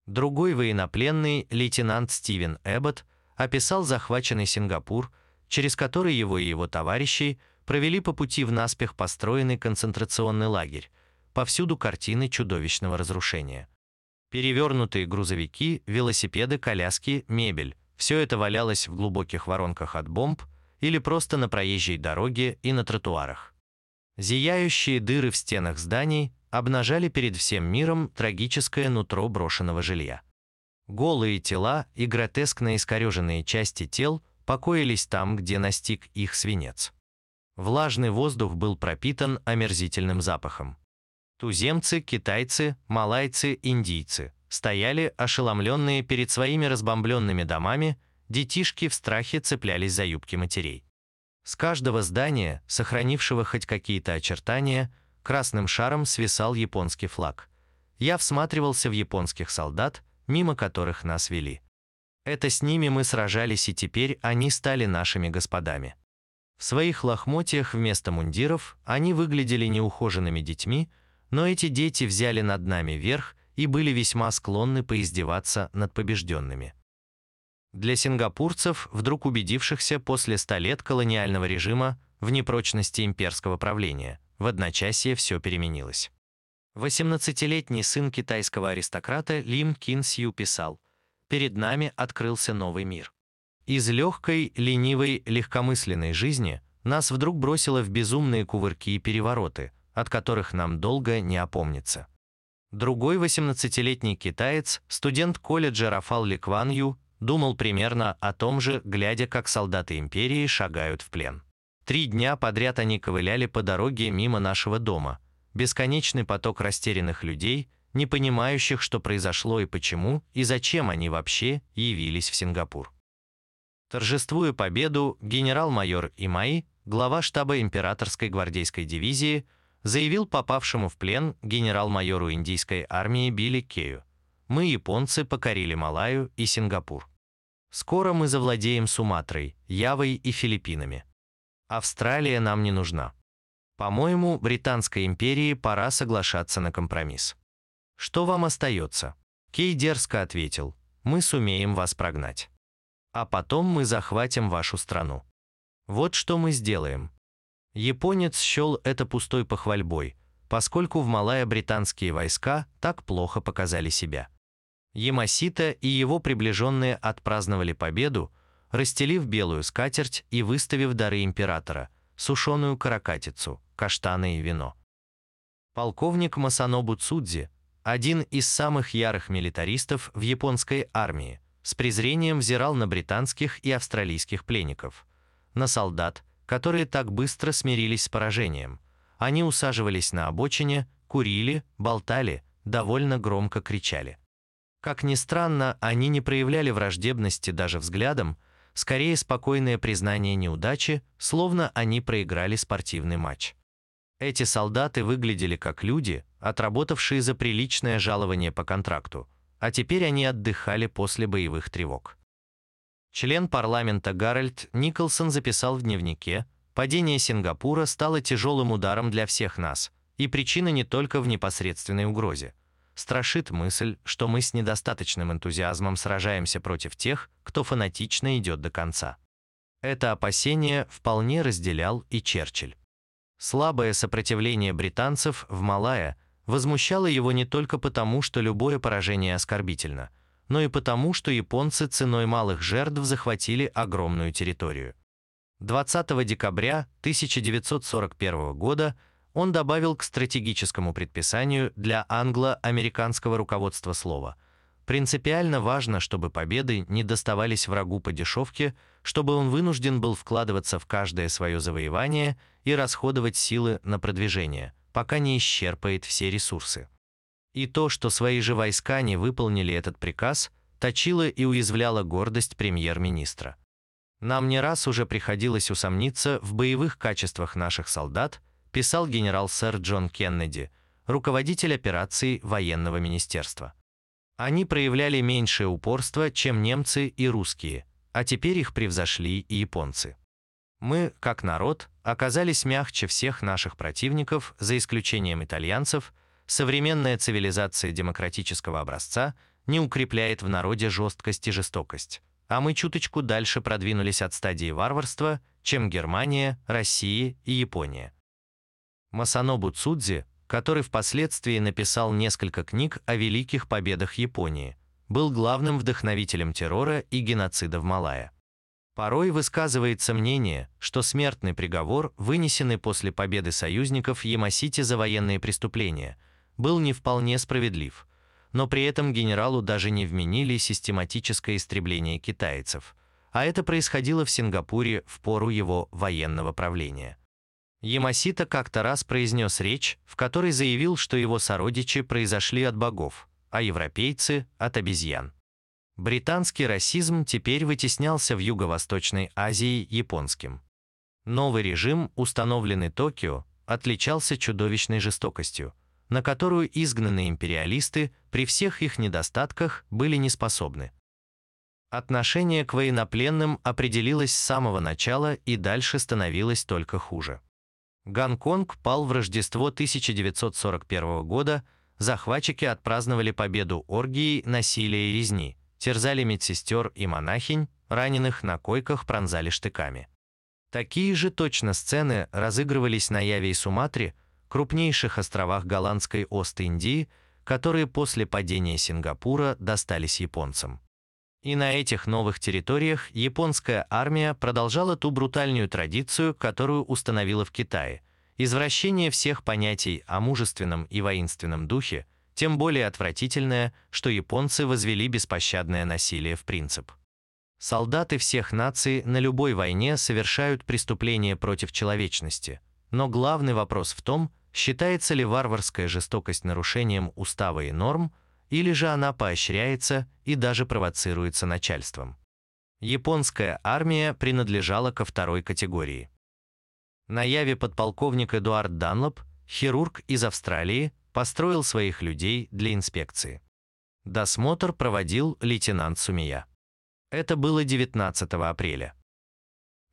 A: Другой военнопленный, лейтенант Стивен Эббот, описал захваченный Сингапур, через который его и его товарищи провели по пути в наспех построенный концентрационный лагерь, повсюду картины чудовищного разрушения. Перевернутые грузовики, велосипеды, коляски, мебель – все это валялось в глубоких воронках от бомб или просто на проезжей дороге и на тротуарах. Зияющие дыры в стенах зданий обнажали перед всем миром трагическое нутро брошенного жилья. Голые тела и гротескно искореженные части тел покоились там, где настиг их свинец. Влажный воздух был пропитан омерзительным запахом. Туземцы, китайцы, малайцы, индийцы стояли ошеломленные перед своими разбомбленными домами, детишки в страхе цеплялись за юбки матерей. С каждого здания, сохранившего хоть какие-то очертания, красным шаром свисал японский флаг. Я всматривался в японских солдат, мимо которых нас вели. Это с ними мы сражались, и теперь они стали нашими господами. В своих лохмотьях вместо мундиров они выглядели неухоженными детьми, но эти дети взяли над нами верх и были весьма склонны поиздеваться над побежденными. Для сингапурцев, вдруг убедившихся после ста лет колониального режима в непрочности имперского правления, в одночасье все переменилось. 18-летний сын китайского аристократа Лим Кин Сью писал, «Перед нами открылся новый мир. Из легкой, ленивой, легкомысленной жизни нас вдруг бросило в безумные кувырки и перевороты, от которых нам долго не опомниться». Другой 18-летний китаец, студент колледжа Рафал Ликван Ю, думал примерно о том же, глядя, как солдаты империи шагают в плен. Три дня подряд они ковыляли по дороге мимо нашего дома. Бесконечный поток растерянных людей, не понимающих, что произошло и почему, и зачем они вообще явились в Сингапур. Торжествуя победу, генерал-майор Имаи, глава штаба императорской гвардейской дивизии, заявил попавшему в плен генерал-майору индийской армии Билли Кею, «Мы, японцы, покорили Малайю и Сингапур. Скоро мы завладеем Суматрой, Явой и Филиппинами. Австралия нам не нужна. По-моему, Британской империи пора соглашаться на компромисс. Что вам остается? Кей дерзко ответил, мы сумеем вас прогнать. А потом мы захватим вашу страну. Вот что мы сделаем. Японец счел это пустой похвальбой, поскольку в Малая британские войска так плохо показали себя. Ямасита и его приближенные отпраздновали победу, расстелив белую скатерть и выставив дары императора, сушеную каракатицу, каштаны и вино. Полковник Масанобу Цудзи, один из самых ярых милитаристов в японской армии, с презрением взирал на британских и австралийских пленников, на солдат, которые так быстро смирились с поражением. Они усаживались на обочине, курили, болтали, довольно громко кричали. Как ни странно, они не проявляли враждебности даже взглядом, скорее спокойное признание неудачи, словно они проиграли спортивный матч. Эти солдаты выглядели как люди, отработавшие за приличное жалование по контракту, а теперь они отдыхали после боевых тревог. Член парламента Гарольд Николсон записал в дневнике, падение Сингапура стало тяжелым ударом для всех нас, и причина не только в непосредственной угрозе – страшит мысль, что мы с недостаточным энтузиазмом сражаемся против тех, кто фанатично идет до конца. Это опасение вполне разделял и Черчилль. Слабое сопротивление британцев в Малайя возмущало его не только потому, что любое поражение оскорбительно, но и потому, что японцы ценой малых жертв захватили огромную территорию. 20 декабря 1941 года он добавил к стратегическому предписанию для англо-американского руководства слова «Принципиально важно, чтобы победы не доставались врагу по дешевке, чтобы он вынужден был вкладываться в каждое свое завоевание и расходовать силы на продвижение, пока не исчерпает все ресурсы». И то, что свои же войска не выполнили этот приказ, точило и уязвляло гордость премьер-министра. Нам не раз уже приходилось усомниться в боевых качествах наших солдат – писал генерал сэр Джон Кеннеди, руководитель операций военного министерства. Они проявляли меньшее упорство, чем немцы и русские, а теперь их превзошли и японцы. Мы, как народ, оказались мягче всех наших противников, за исключением итальянцев, современная цивилизация демократического образца не укрепляет в народе жесткость и жестокость, а мы чуточку дальше продвинулись от стадии варварства, чем Германия, Россия и Япония. Масанобу Цудзи, который впоследствии написал несколько книг о великих победах Японии, был главным вдохновителем террора и геноцида в Малайя. Порой высказывается мнение, что смертный приговор, вынесенный после победы союзников в Ямасите за военные преступления, был не вполне справедлив, но при этом генералу даже не вменили систематическое истребление китайцев, а это происходило в Сингапуре в пору его военного правления. Ямасита как-то раз произнес речь, в которой заявил, что его сородичи произошли от богов, а европейцы – от обезьян. Британский расизм теперь вытеснялся в Юго-Восточной Азии японским. Новый режим, установленный Токио, отличался чудовищной жестокостью, на которую изгнанные империалисты при всех их недостатках были неспособны. Отношение к военнопленным определилось с самого начала и дальше становилось только хуже. Гонконг пал в Рождество 1941 года, захватчики отпраздновали победу оргии, насилия и резни, терзали медсестер и монахинь, раненых на койках пронзали штыками. Такие же точно сцены разыгрывались на Яве и Суматре, крупнейших островах голландской Ост-Индии, которые после падения Сингапура достались японцам. И на этих новых территориях японская армия продолжала ту брутальную традицию, которую установила в Китае – извращение всех понятий о мужественном и воинственном духе, тем более отвратительное, что японцы возвели беспощадное насилие в принцип. Солдаты всех наций на любой войне совершают преступления против человечности, но главный вопрос в том, считается ли варварская жестокость нарушением устава и норм – или же она поощряется и даже провоцируется начальством. Японская армия принадлежала ко второй категории. На яве подполковник Эдуард Данлоп, хирург из Австралии, построил своих людей для инспекции. Досмотр проводил лейтенант Сумия. Это было 19 апреля.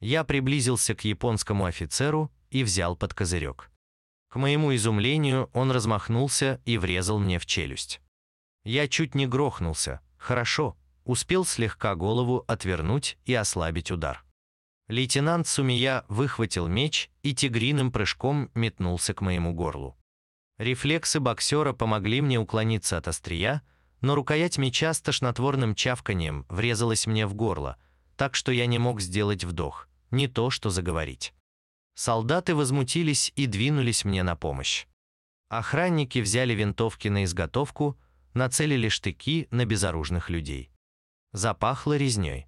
A: Я приблизился к японскому офицеру и взял под козырек. К моему изумлению он размахнулся и врезал мне в челюсть. Я чуть не грохнулся. Хорошо, успел слегка голову отвернуть и ослабить удар. Лейтенант Сумия выхватил меч и тигриным прыжком метнулся к моему горлу. Рефлексы боксера помогли мне уклониться от острия, но рукоять меча с тошнотворным чавканием врезалась мне в горло, так что я не мог сделать вдох, не то что заговорить. Солдаты возмутились и двинулись мне на помощь. Охранники взяли винтовки на изготовку, нацелили штыки на безоружных людей. Запахло резней.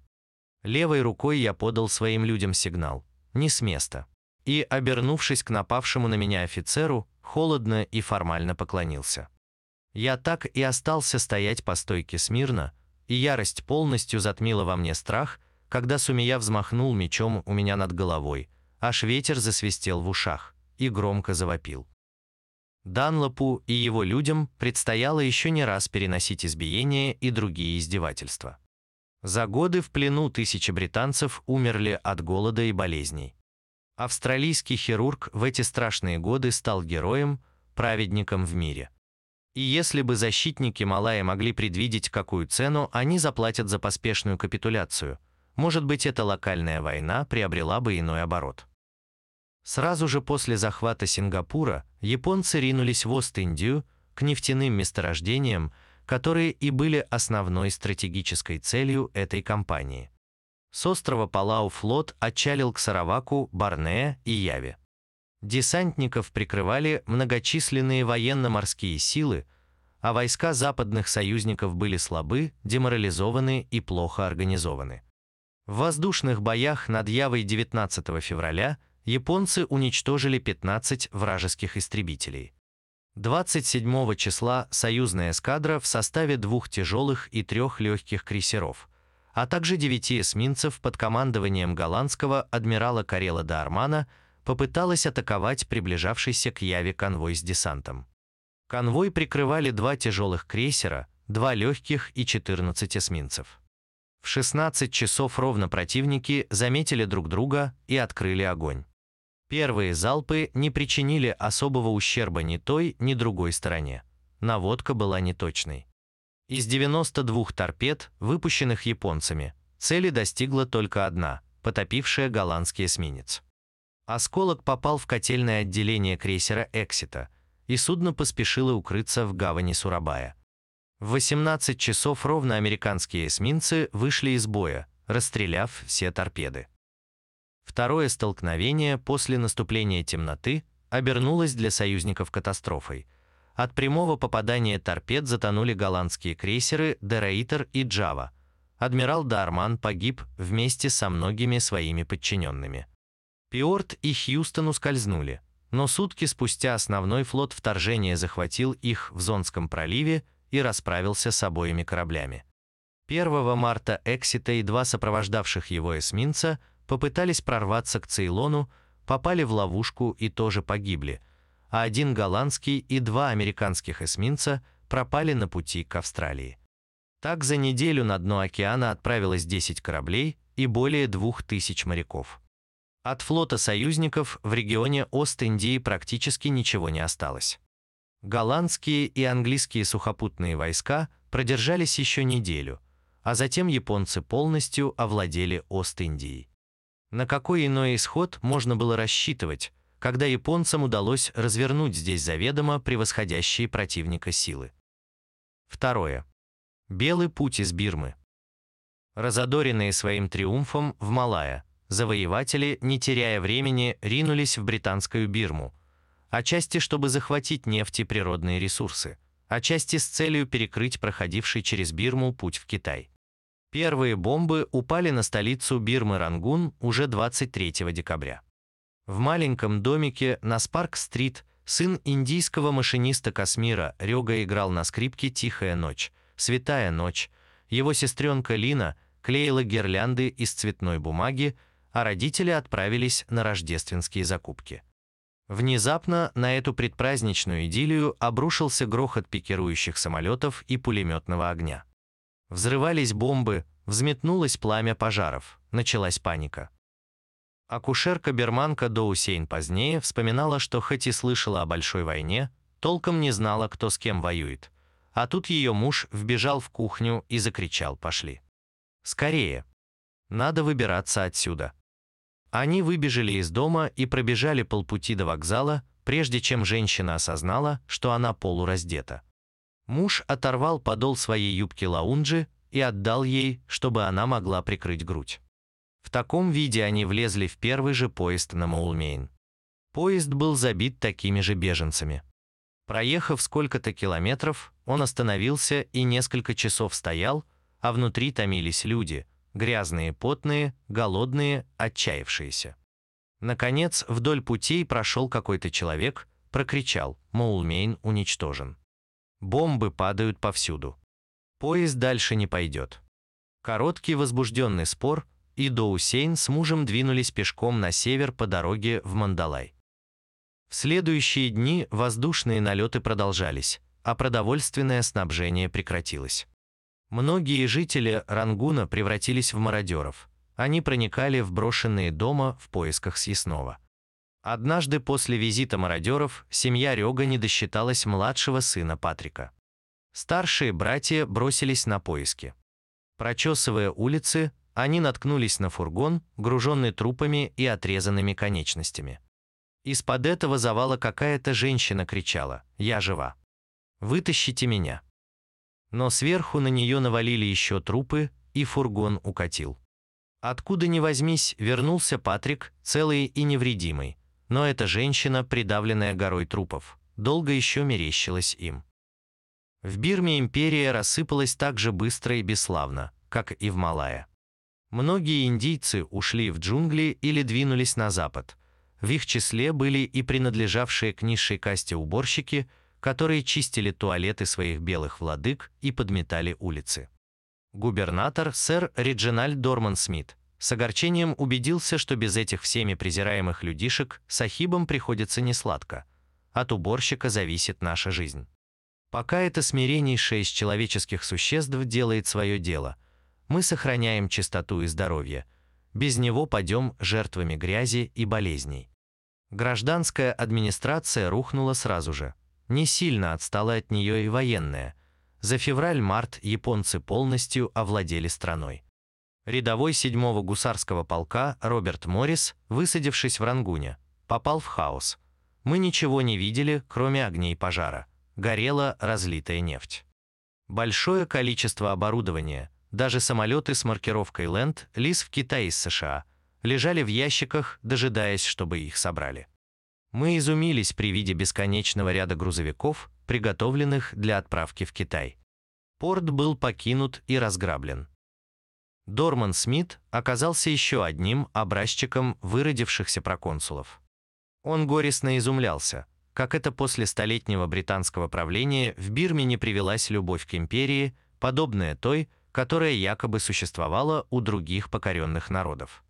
A: Левой рукой я подал своим людям сигнал «Не с места» и, обернувшись к напавшему на меня офицеру, холодно и формально поклонился. Я так и остался стоять по стойке смирно, и ярость полностью затмила во мне страх, когда Сумия взмахнул мечом у меня над головой, аж ветер засвистел в ушах и громко завопил. Данлопу и его людям предстояло еще не раз переносить избиения и другие издевательства. За годы в плену тысячи британцев умерли от голода и болезней. Австралийский хирург в эти страшные годы стал героем, праведником в мире. И если бы защитники Малая могли предвидеть, какую цену они заплатят за поспешную капитуляцию, может быть, эта локальная война приобрела бы иной оборот. Сразу же после захвата Сингапура японцы ринулись в Ост-Индию к нефтяным месторождениям, которые и были основной стратегической целью этой кампании. С острова Палау флот отчалил к Сараваку, Барнеа и Яве. Десантников прикрывали многочисленные военно-морские силы, а войска западных союзников были слабы, деморализованы и плохо организованы. В воздушных боях над Явой 19 февраля японцы уничтожили 15 вражеских истребителей. 27 числа союзная эскадра в составе двух тяжелых и трех легких крейсеров, а также девяти эсминцев под командованием голландского адмирала Карела де Армана попыталась атаковать приближавшийся к Яве конвой с десантом. Конвой прикрывали два тяжелых крейсера, два легких и 14 эсминцев. В 16 часов ровно противники заметили друг друга и открыли огонь. Первые залпы не причинили особого ущерба ни той, ни другой стороне. Наводка была неточной. Из 92 торпед, выпущенных японцами, цели достигла только одна, потопившая голландский эсминец. Осколок попал в котельное отделение крейсера «Эксита», и судно поспешило укрыться в гавани Сурабая. В 18 часов ровно американские эсминцы вышли из боя, расстреляв все торпеды. Второе столкновение после наступления темноты обернулось для союзников катастрофой. От прямого попадания торпед затонули голландские крейсеры «Дерейтер» и «Джава». Адмирал Дарман погиб вместе со многими своими подчиненными. Пиорт и Хьюстон ускользнули, но сутки спустя основной флот вторжения захватил их в Зонском проливе и расправился с обоими кораблями. 1 марта Эксита и два сопровождавших его эсминца – попытались прорваться к Цейлону, попали в ловушку и тоже погибли, а один голландский и два американских эсминца пропали на пути к Австралии. Так за неделю на дно океана отправилось 10 кораблей и более 2000 моряков. От флота союзников в регионе Ост-Индии практически ничего не осталось. Голландские и английские сухопутные войска продержались еще неделю, а затем японцы полностью овладели Ост-Индией. На какой иной исход можно было рассчитывать, когда японцам удалось развернуть здесь заведомо превосходящие противника силы? Второе. Белый путь из Бирмы. Разодоренные своим триумфом в Малая, завоеватели, не теряя времени, ринулись в британскую Бирму, отчасти чтобы захватить нефть и природные ресурсы, отчасти с целью перекрыть проходивший через Бирму путь в Китай. Первые бомбы упали на столицу Бирмы Рангун уже 23 декабря. В маленьком домике на Спарк-стрит сын индийского машиниста Касмира Рёга играл на скрипке «Тихая ночь», «Святая ночь». Его сестренка Лина клеила гирлянды из цветной бумаги, а родители отправились на рождественские закупки. Внезапно на эту предпраздничную идиллию обрушился грохот пикирующих самолетов и пулеметного огня. Взрывались бомбы, взметнулось пламя пожаров, началась паника. Акушерка-берманка Доусейн позднее вспоминала, что хоть и слышала о большой войне, толком не знала, кто с кем воюет. А тут ее муж вбежал в кухню и закричал «Пошли!». «Скорее! Надо выбираться отсюда!». Они выбежали из дома и пробежали полпути до вокзала, прежде чем женщина осознала, что она полураздета. Муж оторвал подол своей юбки лаунжи и отдал ей, чтобы она могла прикрыть грудь. В таком виде они влезли в первый же поезд на Маулмейн. Поезд был забит такими же беженцами. Проехав сколько-то километров, он остановился и несколько часов стоял, а внутри томились люди, грязные, потные, голодные, отчаявшиеся. Наконец, вдоль путей прошел какой-то человек, прокричал «Моулмейн уничтожен». Бомбы падают повсюду. Поезд дальше не пойдет. Короткий возбужденный спор, и Доусейн с мужем двинулись пешком на север по дороге в Мандалай. В следующие дни воздушные налеты продолжались, а продовольственное снабжение прекратилось. Многие жители Рангуна превратились в мародеров. Они проникали в брошенные дома в поисках съестного. Однажды после визита мародеров семья Рёга не досчиталась младшего сына Патрика. Старшие братья бросились на поиски. Прочесывая улицы, они наткнулись на фургон, груженный трупами и отрезанными конечностями. Из-под этого завала какая-то женщина кричала «Я жива! Вытащите меня!» Но сверху на нее навалили еще трупы, и фургон укатил. Откуда ни возьмись, вернулся Патрик, целый и невредимый, но эта женщина, придавленная горой трупов, долго еще мерещилась им. В Бирме империя рассыпалась так же быстро и бесславно, как и в Малая. Многие индийцы ушли в джунгли или двинулись на запад. В их числе были и принадлежавшие к низшей касте уборщики, которые чистили туалеты своих белых владык и подметали улицы. Губернатор сэр Реджинальд Дорман Смит с огорчением убедился, что без этих всеми презираемых людишек сахибам приходится несладко. От уборщика зависит наша жизнь. Пока это смиреннейшее из человеческих существ делает свое дело – мы сохраняем чистоту и здоровье. Без него падем жертвами грязи и болезней. Гражданская администрация рухнула сразу же. Не сильно отстала от нее и военная. За февраль-март японцы полностью овладели страной. Рядовой 7-го гусарского полка Роберт Моррис, высадившись в Рангуне, попал в хаос. Мы ничего не видели, кроме огней пожара. Горела разлитая нефть. Большое количество оборудования, даже самолеты с маркировкой Land Лис в Китае из США лежали в ящиках, дожидаясь, чтобы их собрали. Мы изумились при виде бесконечного ряда грузовиков, приготовленных для отправки в Китай. Порт был покинут и разграблен. Дорман Смит оказался еще одним образчиком выродившихся проконсулов. Он горестно изумлялся, как это после столетнего британского правления в Бирме не привелась любовь к империи, подобная той, которая якобы существовала у других покоренных народов.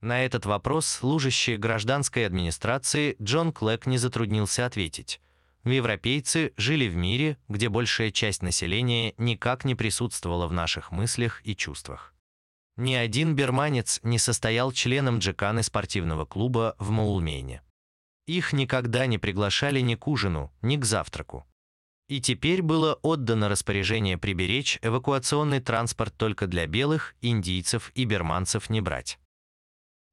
A: На этот вопрос служащий гражданской администрации Джон Клэк не затруднился ответить. Европейцы жили в мире, где большая часть населения никак не присутствовала в наших мыслях и чувствах. Ни один берманец не состоял членом Джеканы спортивного клуба в Маулмейне. Их никогда не приглашали ни к ужину, ни к завтраку. И теперь было отдано распоряжение приберечь эвакуационный транспорт только для белых, индийцев и берманцев не брать.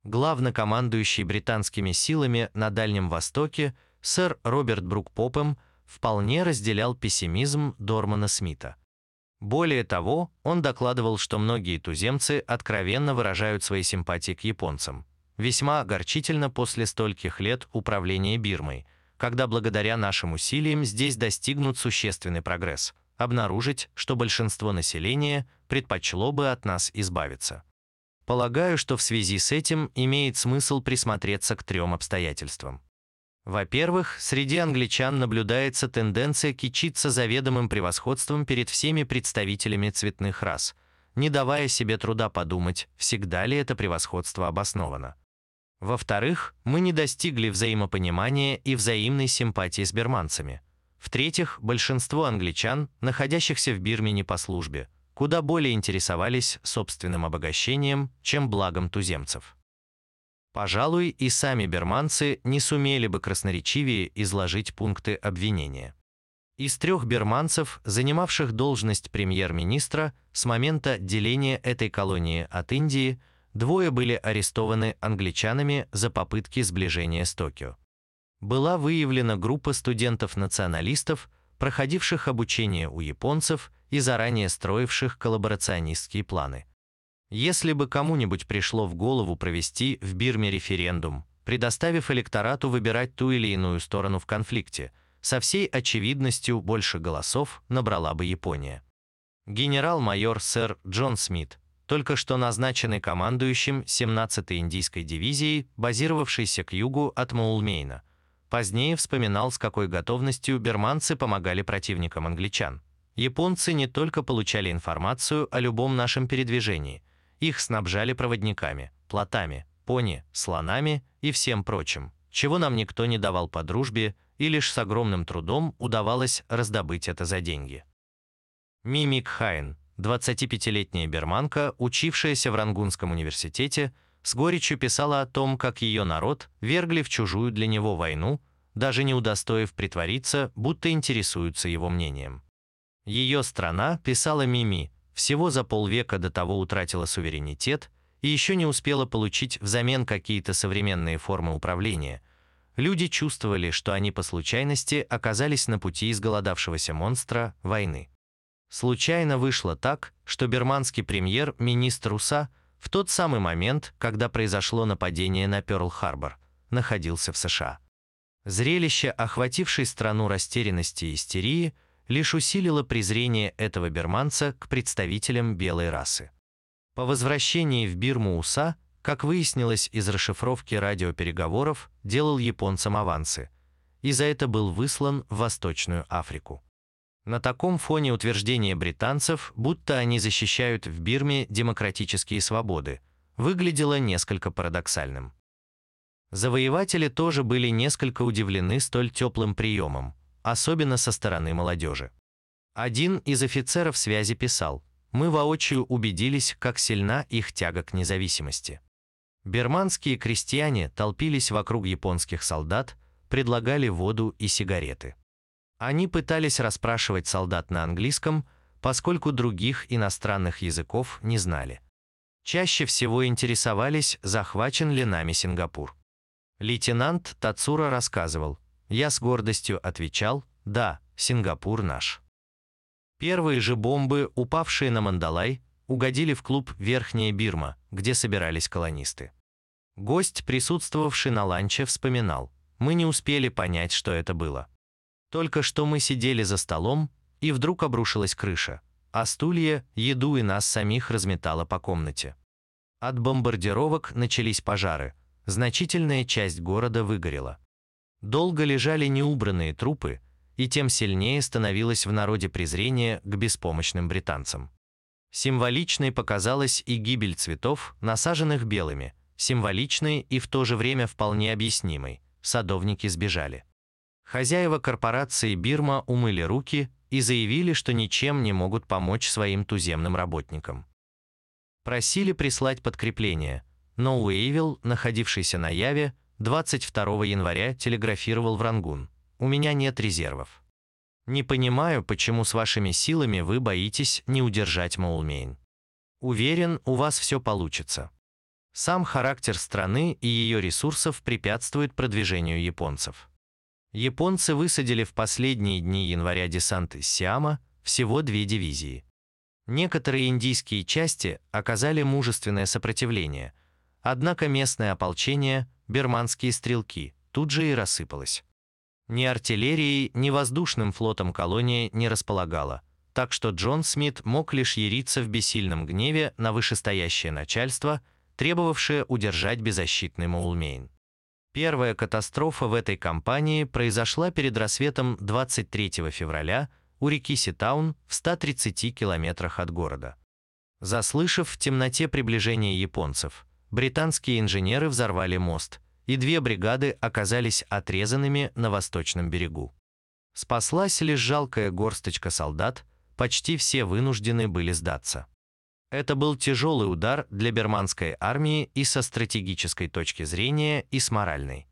A: Главнокомандующий британскими силами на Дальнем Востоке сэр Роберт Брук Попем вполне разделял пессимизм Дормана Смита. Более того, он докладывал, что многие туземцы откровенно выражают свои симпатии к японцам. Весьма огорчительно после стольких лет управления Бирмой – когда благодаря нашим усилиям здесь достигнут существенный прогресс, обнаружить, что большинство населения предпочло бы от нас избавиться. Полагаю, что в связи с этим имеет смысл присмотреться к трем обстоятельствам. Во-первых, среди англичан наблюдается тенденция кичиться заведомым превосходством перед всеми представителями цветных рас, не давая себе труда подумать, всегда ли это превосходство обосновано. Во-вторых, мы не достигли взаимопонимания и взаимной симпатии с берманцами. В-третьих, большинство англичан, находящихся в Бирме по службе, куда более интересовались собственным обогащением, чем благом туземцев. Пожалуй, и сами берманцы не сумели бы красноречивее изложить пункты обвинения. Из трех берманцев, занимавших должность премьер-министра, с момента деления этой колонии от Индии – Двое были арестованы англичанами за попытки сближения с Токио. Была выявлена группа студентов-националистов, проходивших обучение у японцев и заранее строивших коллаборационистские планы. Если бы кому-нибудь пришло в голову провести в Бирме референдум, предоставив электорату выбирать ту или иную сторону в конфликте, со всей очевидностью больше голосов набрала бы Япония. Генерал-майор сэр Джон Смит, только что назначенный командующим 17-й индийской дивизией, базировавшейся к югу от Маулмейна, позднее вспоминал, с какой готовностью берманцы помогали противникам англичан. Японцы не только получали информацию о любом нашем передвижении, их снабжали проводниками, плотами, пони, слонами и всем прочим, чего нам никто не давал по дружбе, и лишь с огромным трудом удавалось раздобыть это за деньги. Мимик Хайн, 25-летняя берманка, учившаяся в Рангунском университете, с горечью писала о том, как ее народ вергли в чужую для него войну, даже не удостоив притвориться, будто интересуются его мнением. Ее страна, писала Мими, всего за полвека до того утратила суверенитет и еще не успела получить взамен какие-то современные формы управления. Люди чувствовали, что они по случайности оказались на пути изголодавшегося монстра войны. Случайно вышло так, что берманский премьер-министр УСА в тот самый момент, когда произошло нападение на Пёрл-Харбор, находился в США. Зрелище, охватившей страну растерянности и истерии, лишь усилило презрение этого берманца к представителям белой расы. По возвращении в Бирму УСА, как выяснилось из расшифровки радиопереговоров, делал японцам авансы, и за это был выслан в Восточную Африку. На таком фоне утверждение британцев, будто они защищают в Бирме демократические свободы, выглядело несколько парадоксальным. Завоеватели тоже были несколько удивлены столь теплым приемом, особенно со стороны молодежи. Один из офицеров связи писал, «Мы воочию убедились, как сильна их тяга к независимости». Берманские крестьяне толпились вокруг японских солдат, предлагали воду и сигареты. Они пытались расспрашивать солдат на английском, поскольку других иностранных языков не знали. Чаще всего интересовались, захвачен ли нами Сингапур. Лейтенант Тацура рассказывал, я с гордостью отвечал, да, Сингапур наш. Первые же бомбы, упавшие на Мандалай, угодили в клуб «Верхняя Бирма», где собирались колонисты. Гость, присутствовавший на ланче, вспоминал, мы не успели понять, что это было. Только что мы сидели за столом, и вдруг обрушилась крыша, а стулья, еду и нас самих разметало по комнате. От бомбардировок начались пожары, значительная часть города выгорела. Долго лежали неубранные трупы, и тем сильнее становилось в народе презрение к беспомощным британцам. Символичной показалась и гибель цветов, насаженных белыми, символичной и в то же время вполне объяснимой. Садовники сбежали. Хозяева корпорации Бирма умыли руки и заявили, что ничем не могут помочь своим туземным работникам. Просили прислать подкрепление, но Уэйвилл, находившийся на Яве, 22 января телеграфировал в Рангун. «У меня нет резервов. Не понимаю, почему с вашими силами вы боитесь не удержать Маулмейн. Уверен, у вас все получится». Сам характер страны и ее ресурсов препятствует продвижению японцев. Японцы высадили в последние дни января десант из Сиама всего две дивизии. Некоторые индийские части оказали мужественное сопротивление, однако местное ополчение, берманские стрелки, тут же и рассыпалось. Ни артиллерией, ни воздушным флотом колония не располагала, так что Джон Смит мог лишь яриться в бессильном гневе на вышестоящее начальство, требовавшее удержать беззащитный Маулмейн. Первая катастрофа в этой кампании произошла перед рассветом 23 февраля у реки Ситаун в 130 километрах от города. Заслышав в темноте приближение японцев, британские инженеры взорвали мост, и две бригады оказались отрезанными на восточном берегу. Спаслась лишь жалкая горсточка солдат, почти все вынуждены были сдаться. Это был тяжелый удар для берманской армии и со стратегической точки зрения, и с моральной.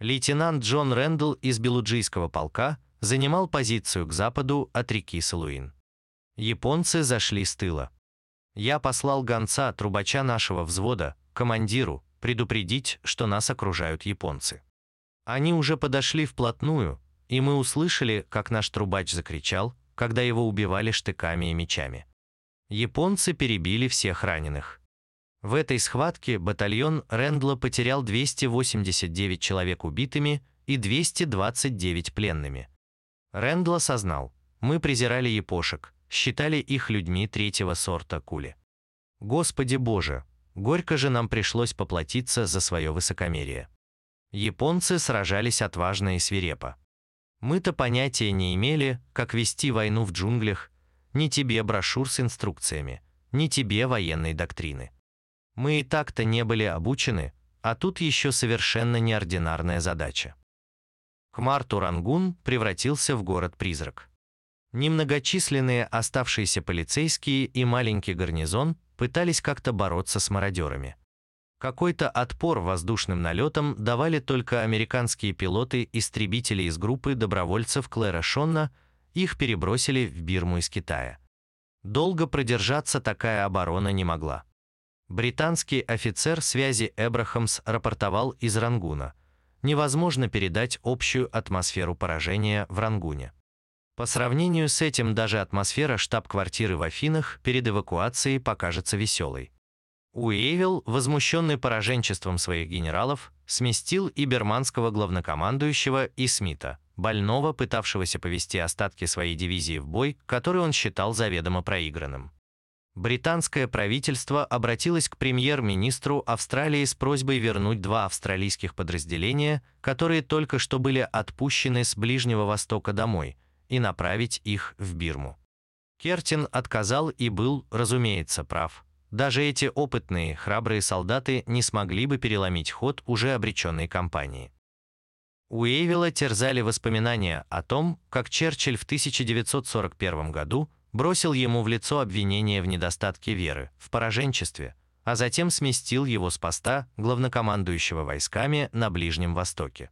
A: Лейтенант Джон Рэндалл из Белуджийского полка занимал позицию к западу от реки Салуин. Японцы зашли с тыла. Я послал гонца, трубача нашего взвода, командиру, предупредить, что нас окружают японцы. Они уже подошли вплотную, и мы услышали, как наш трубач закричал, когда его убивали штыками и мечами. Японцы перебили всех раненых. В этой схватке батальон Рендла потерял 289 человек убитыми и 229 пленными. Рэндл осознал, мы презирали япошек, считали их людьми третьего сорта кули. Господи Боже, горько же нам пришлось поплатиться за свое высокомерие. Японцы сражались отважно и свирепо. Мы-то понятия не имели, как вести войну в джунглях, ни тебе брошюр с инструкциями, ни тебе военной доктрины. Мы и так-то не были обучены, а тут еще совершенно неординарная задача. Хмар-Турангун превратился в город-призрак. Немногочисленные оставшиеся полицейские и маленький гарнизон пытались как-то бороться с мародерами. Какой-то отпор воздушным налетам давали только американские пилоты-истребители из группы добровольцев Клэра Шонна, их перебросили в Бирму из Китая. Долго продержаться такая оборона не могла. Британский офицер связи Эбрахамс рапортовал из Рангуна. Невозможно передать общую атмосферу поражения в Рангуне. По сравнению с этим даже атмосфера штаб-квартиры в Афинах перед эвакуацией покажется веселой. Уэйвилл, возмущенный пораженчеством своих генералов, сместил и берманского главнокомандующего, и Смита, больного, пытавшегося повести остатки своей дивизии в бой, который он считал заведомо проигранным британское правительство обратилось к премьер-министру Австралии с просьбой вернуть два австралийских подразделения, которые только что были отпущены с Ближнего Востока домой, и направить их в Бирму. Кертин отказал и был, разумеется, прав. Даже эти опытные, храбрые солдаты не смогли бы переломить ход уже обреченной кампании. Уэйвилла терзали воспоминания о том, как Черчилль в 1941 году бросил ему в лицо обвинение в недостатке веры, в пораженчестве, а затем сместил его с поста главнокомандующего войсками на Ближнем Востоке.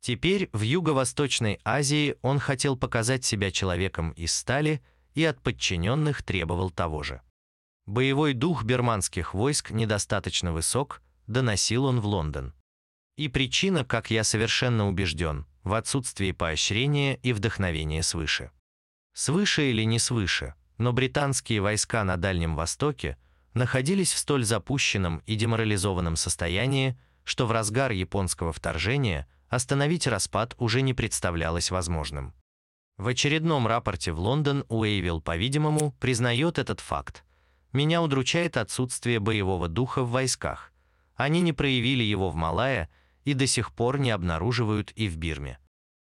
A: Теперь в Юго-Восточной Азии он хотел показать себя человеком из стали и от подчиненных требовал того же. Боевой дух берманских войск недостаточно высок, доносил он в Лондон. И причина, как я совершенно убежден, в отсутствии поощрения и вдохновения свыше. Свыше или не свыше, но британские войска на Дальнем Востоке находились в столь запущенном и деморализованном состоянии, что в разгар японского вторжения остановить распад уже не представлялось возможным. В очередном рапорте в Лондон Уэйвилл, по-видимому, признает этот факт. «Меня удручает отсутствие боевого духа в войсках. Они не проявили его в Малайя и до сих пор не обнаруживают и в Бирме.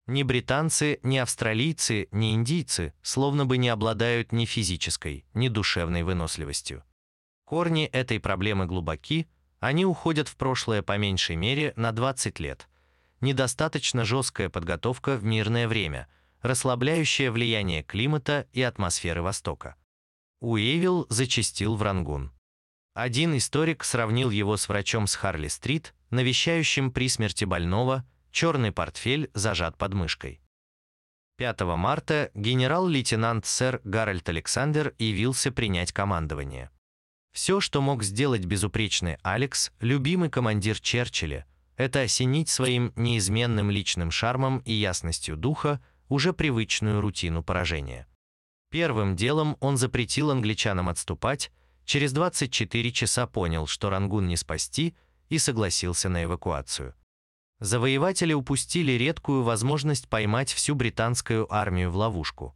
A: Ни британцы, ни австралийцы, ни индийцы словно бы не обладают ни физической, ни душевной выносливостью. Корни этой проблемы глубоки, они уходят в прошлое по меньшей мере на 20 лет. Недостаточно жесткая подготовка в мирное время, расслабляющее влияние климата и атмосферы Востока. Уэйвилл зачастил в Рангун. Один историк сравнил его с врачом с Харли-стрит, навещающим при смерти больного, черный портфель зажат под мышкой. 5 марта генерал-лейтенант сэр Гарольд Александр явился принять командование. Все, что мог сделать безупречный Алекс, любимый командир Черчилля, это осенить своим неизменным личным шармом и ясностью духа уже привычную рутину поражения. Первым делом он запретил англичанам отступать, через 24 часа понял, что Рангун не спасти, и согласился на эвакуацию. Завоеватели упустили редкую возможность поймать всю британскую армию в ловушку.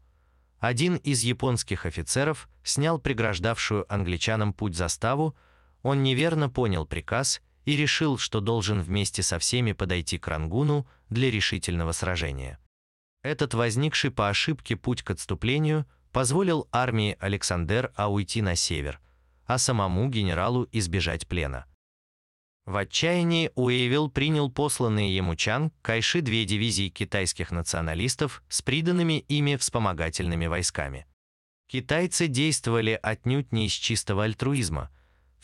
A: Один из японских офицеров снял преграждавшую англичанам путь заставу, он неверно понял приказ и решил, что должен вместе со всеми подойти к Рангуну для решительного сражения. Этот возникший по ошибке путь к отступлению позволил армии Александер уйти на север, а самому генералу избежать плена. В отчаянии Уэйвилл принял посланные ему Чан Кайши две дивизии китайских националистов с приданными ими вспомогательными войсками. Китайцы действовали отнюдь не из чистого альтруизма.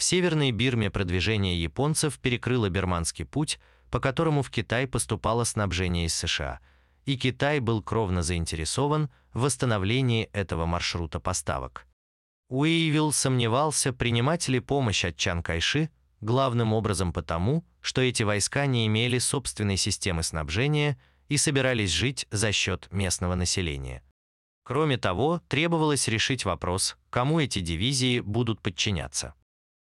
A: В Северной Бирме продвижение японцев перекрыло Бирманский путь, по которому в Китай поступало снабжение из США, и Китай был кровно заинтересован в восстановлении этого маршрута поставок. Уэйвилл сомневался, принимать ли помощь от Чан Кайши, главным образом потому, что эти войска не имели собственной системы снабжения и собирались жить за счет местного населения. Кроме того, требовалось решить вопрос, кому эти дивизии будут подчиняться.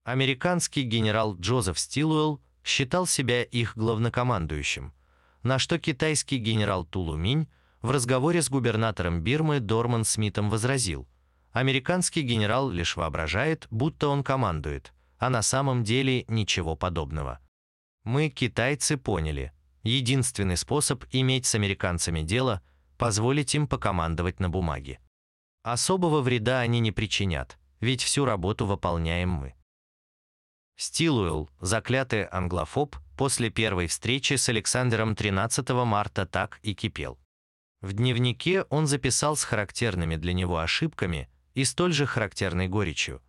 A: Американский генерал Джозеф Стилуэлл считал себя их главнокомандующим, на что китайский генерал Тулуминь в разговоре с губернатором Бирмы Дорман Смитом возразил, американский генерал лишь воображает, будто он командует, а на самом деле ничего подобного. Мы, китайцы, поняли, единственный способ иметь с американцами дело – позволить им покомандовать на бумаге. Особого вреда они не причинят, ведь всю работу выполняем мы. Стилуэлл, заклятый англофоб, после первой встречи с Александром 13 марта так и кипел. В дневнике он записал с характерными для него ошибками и столь же характерной горечью.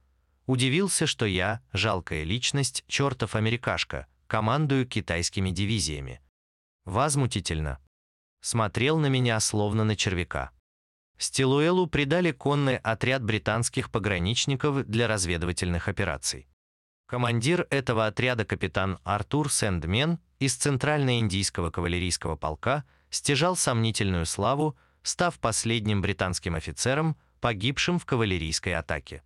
A: Удивился, что я, жалкая личность, чертов америкашка, командую китайскими дивизиями. Возмутительно. Смотрел на меня словно на червяка. Стилуэлу придали конный отряд британских пограничников для разведывательных операций. Командир этого отряда капитан Артур Сэндмен из Центрально-Индийского кавалерийского полка стяжал сомнительную славу, став последним британским офицером, погибшим в кавалерийской атаке.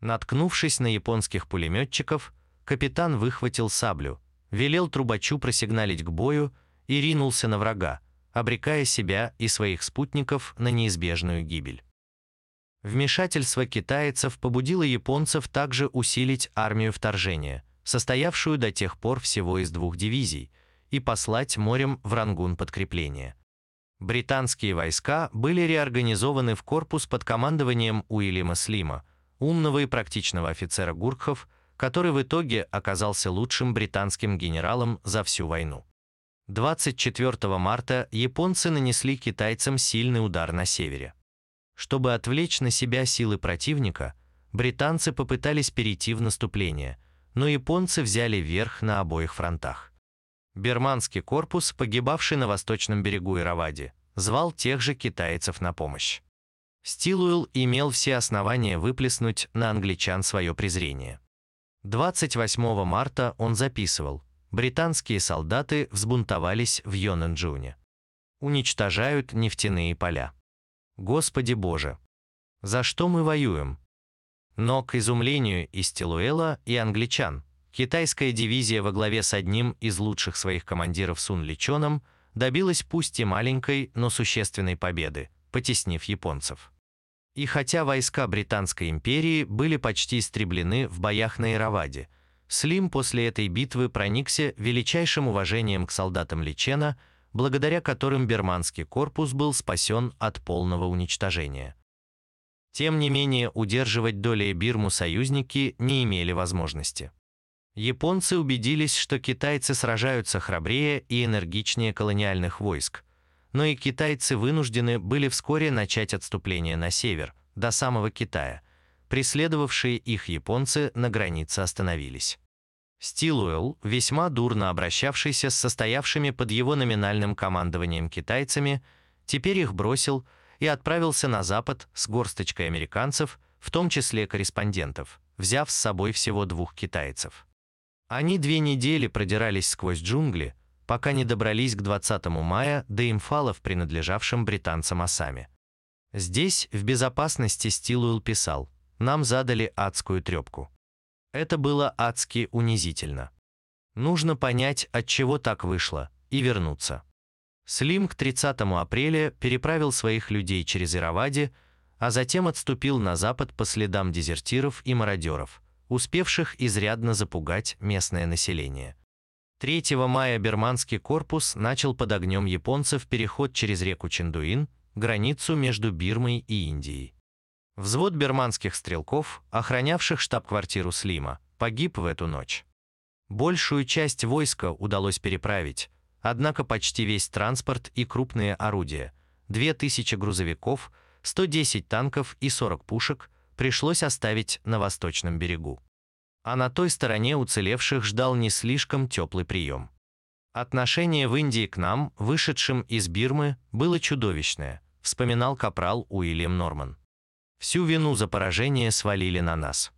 A: Наткнувшись на японских пулеметчиков, капитан выхватил саблю, велел трубачу просигналить к бою и ринулся на врага, обрекая себя и своих спутников на неизбежную гибель. Вмешательство китайцев побудило японцев также усилить армию вторжения, состоявшую до тех пор всего из двух дивизий, и послать морем в Рангун подкрепление. Британские войска были реорганизованы в корпус под командованием Уильяма Слима, умного и практичного офицера Гуркхов, который в итоге оказался лучшим британским генералом за всю войну. 24 марта японцы нанесли китайцам сильный удар на севере. Чтобы отвлечь на себя силы противника, британцы попытались перейти в наступление, но японцы взяли верх на обоих фронтах. Берманский корпус, погибавший на восточном берегу Иравади, звал тех же китайцев на помощь. Стилуэлл имел все основания выплеснуть на англичан свое презрение. 28 марта он записывал британские солдаты взбунтовались в Йонанджуне. Уничтожают нефтяные поля. Господи Боже! За что мы воюем? Но, к изумлению и Стилуэла, и англичан, китайская дивизия во главе с одним из лучших своих командиров Сун Личоном добилась пусть и маленькой, но существенной победы, потеснив японцев. И хотя войска Британской империи были почти истреблены в боях на Ираваде, Слим после этой битвы проникся величайшим уважением к солдатам Личена, благодаря которым берманский корпус был спасен от полного уничтожения. Тем не менее, удерживать доли Бирму союзники не имели возможности. Японцы убедились, что китайцы сражаются храбрее и энергичнее колониальных войск, но и китайцы вынуждены были вскоре начать отступление на север, до самого Китая. Преследовавшие их японцы на границе остановились. Стилуэлл, весьма дурно обращавшийся с состоявшими под его номинальным командованием китайцами, теперь их бросил и отправился на запад с горсточкой американцев, в том числе корреспондентов, взяв с собой всего двух китайцев. Они две недели продирались сквозь джунгли, пока не добрались к 20 мая до имфалов, принадлежавшим британцам Осами. Здесь, в безопасности, Стилуэлл писал, «Нам задали адскую трепку. Это было адски унизительно. Нужно понять, от чего так вышло, и вернуться. Слим к 30 апреля переправил своих людей через Иравади, а затем отступил на запад по следам дезертиров и мародеров, успевших изрядно запугать местное население. 3 мая берманский корпус начал под огнем японцев переход через реку Чендуин, границу между Бирмой и Индией. Взвод берманских стрелков, охранявших штаб-квартиру Слима, погиб в эту ночь. Большую часть войска удалось переправить, однако почти весь транспорт и крупные орудия, 2000 грузовиков, 110 танков и 40 пушек пришлось оставить на восточном берегу. А на той стороне уцелевших ждал не слишком теплый прием. Отношение в Индии к нам, вышедшим из Бирмы, было чудовищное, вспоминал капрал Уильям Норман. Всю вину за поражение свалили на нас.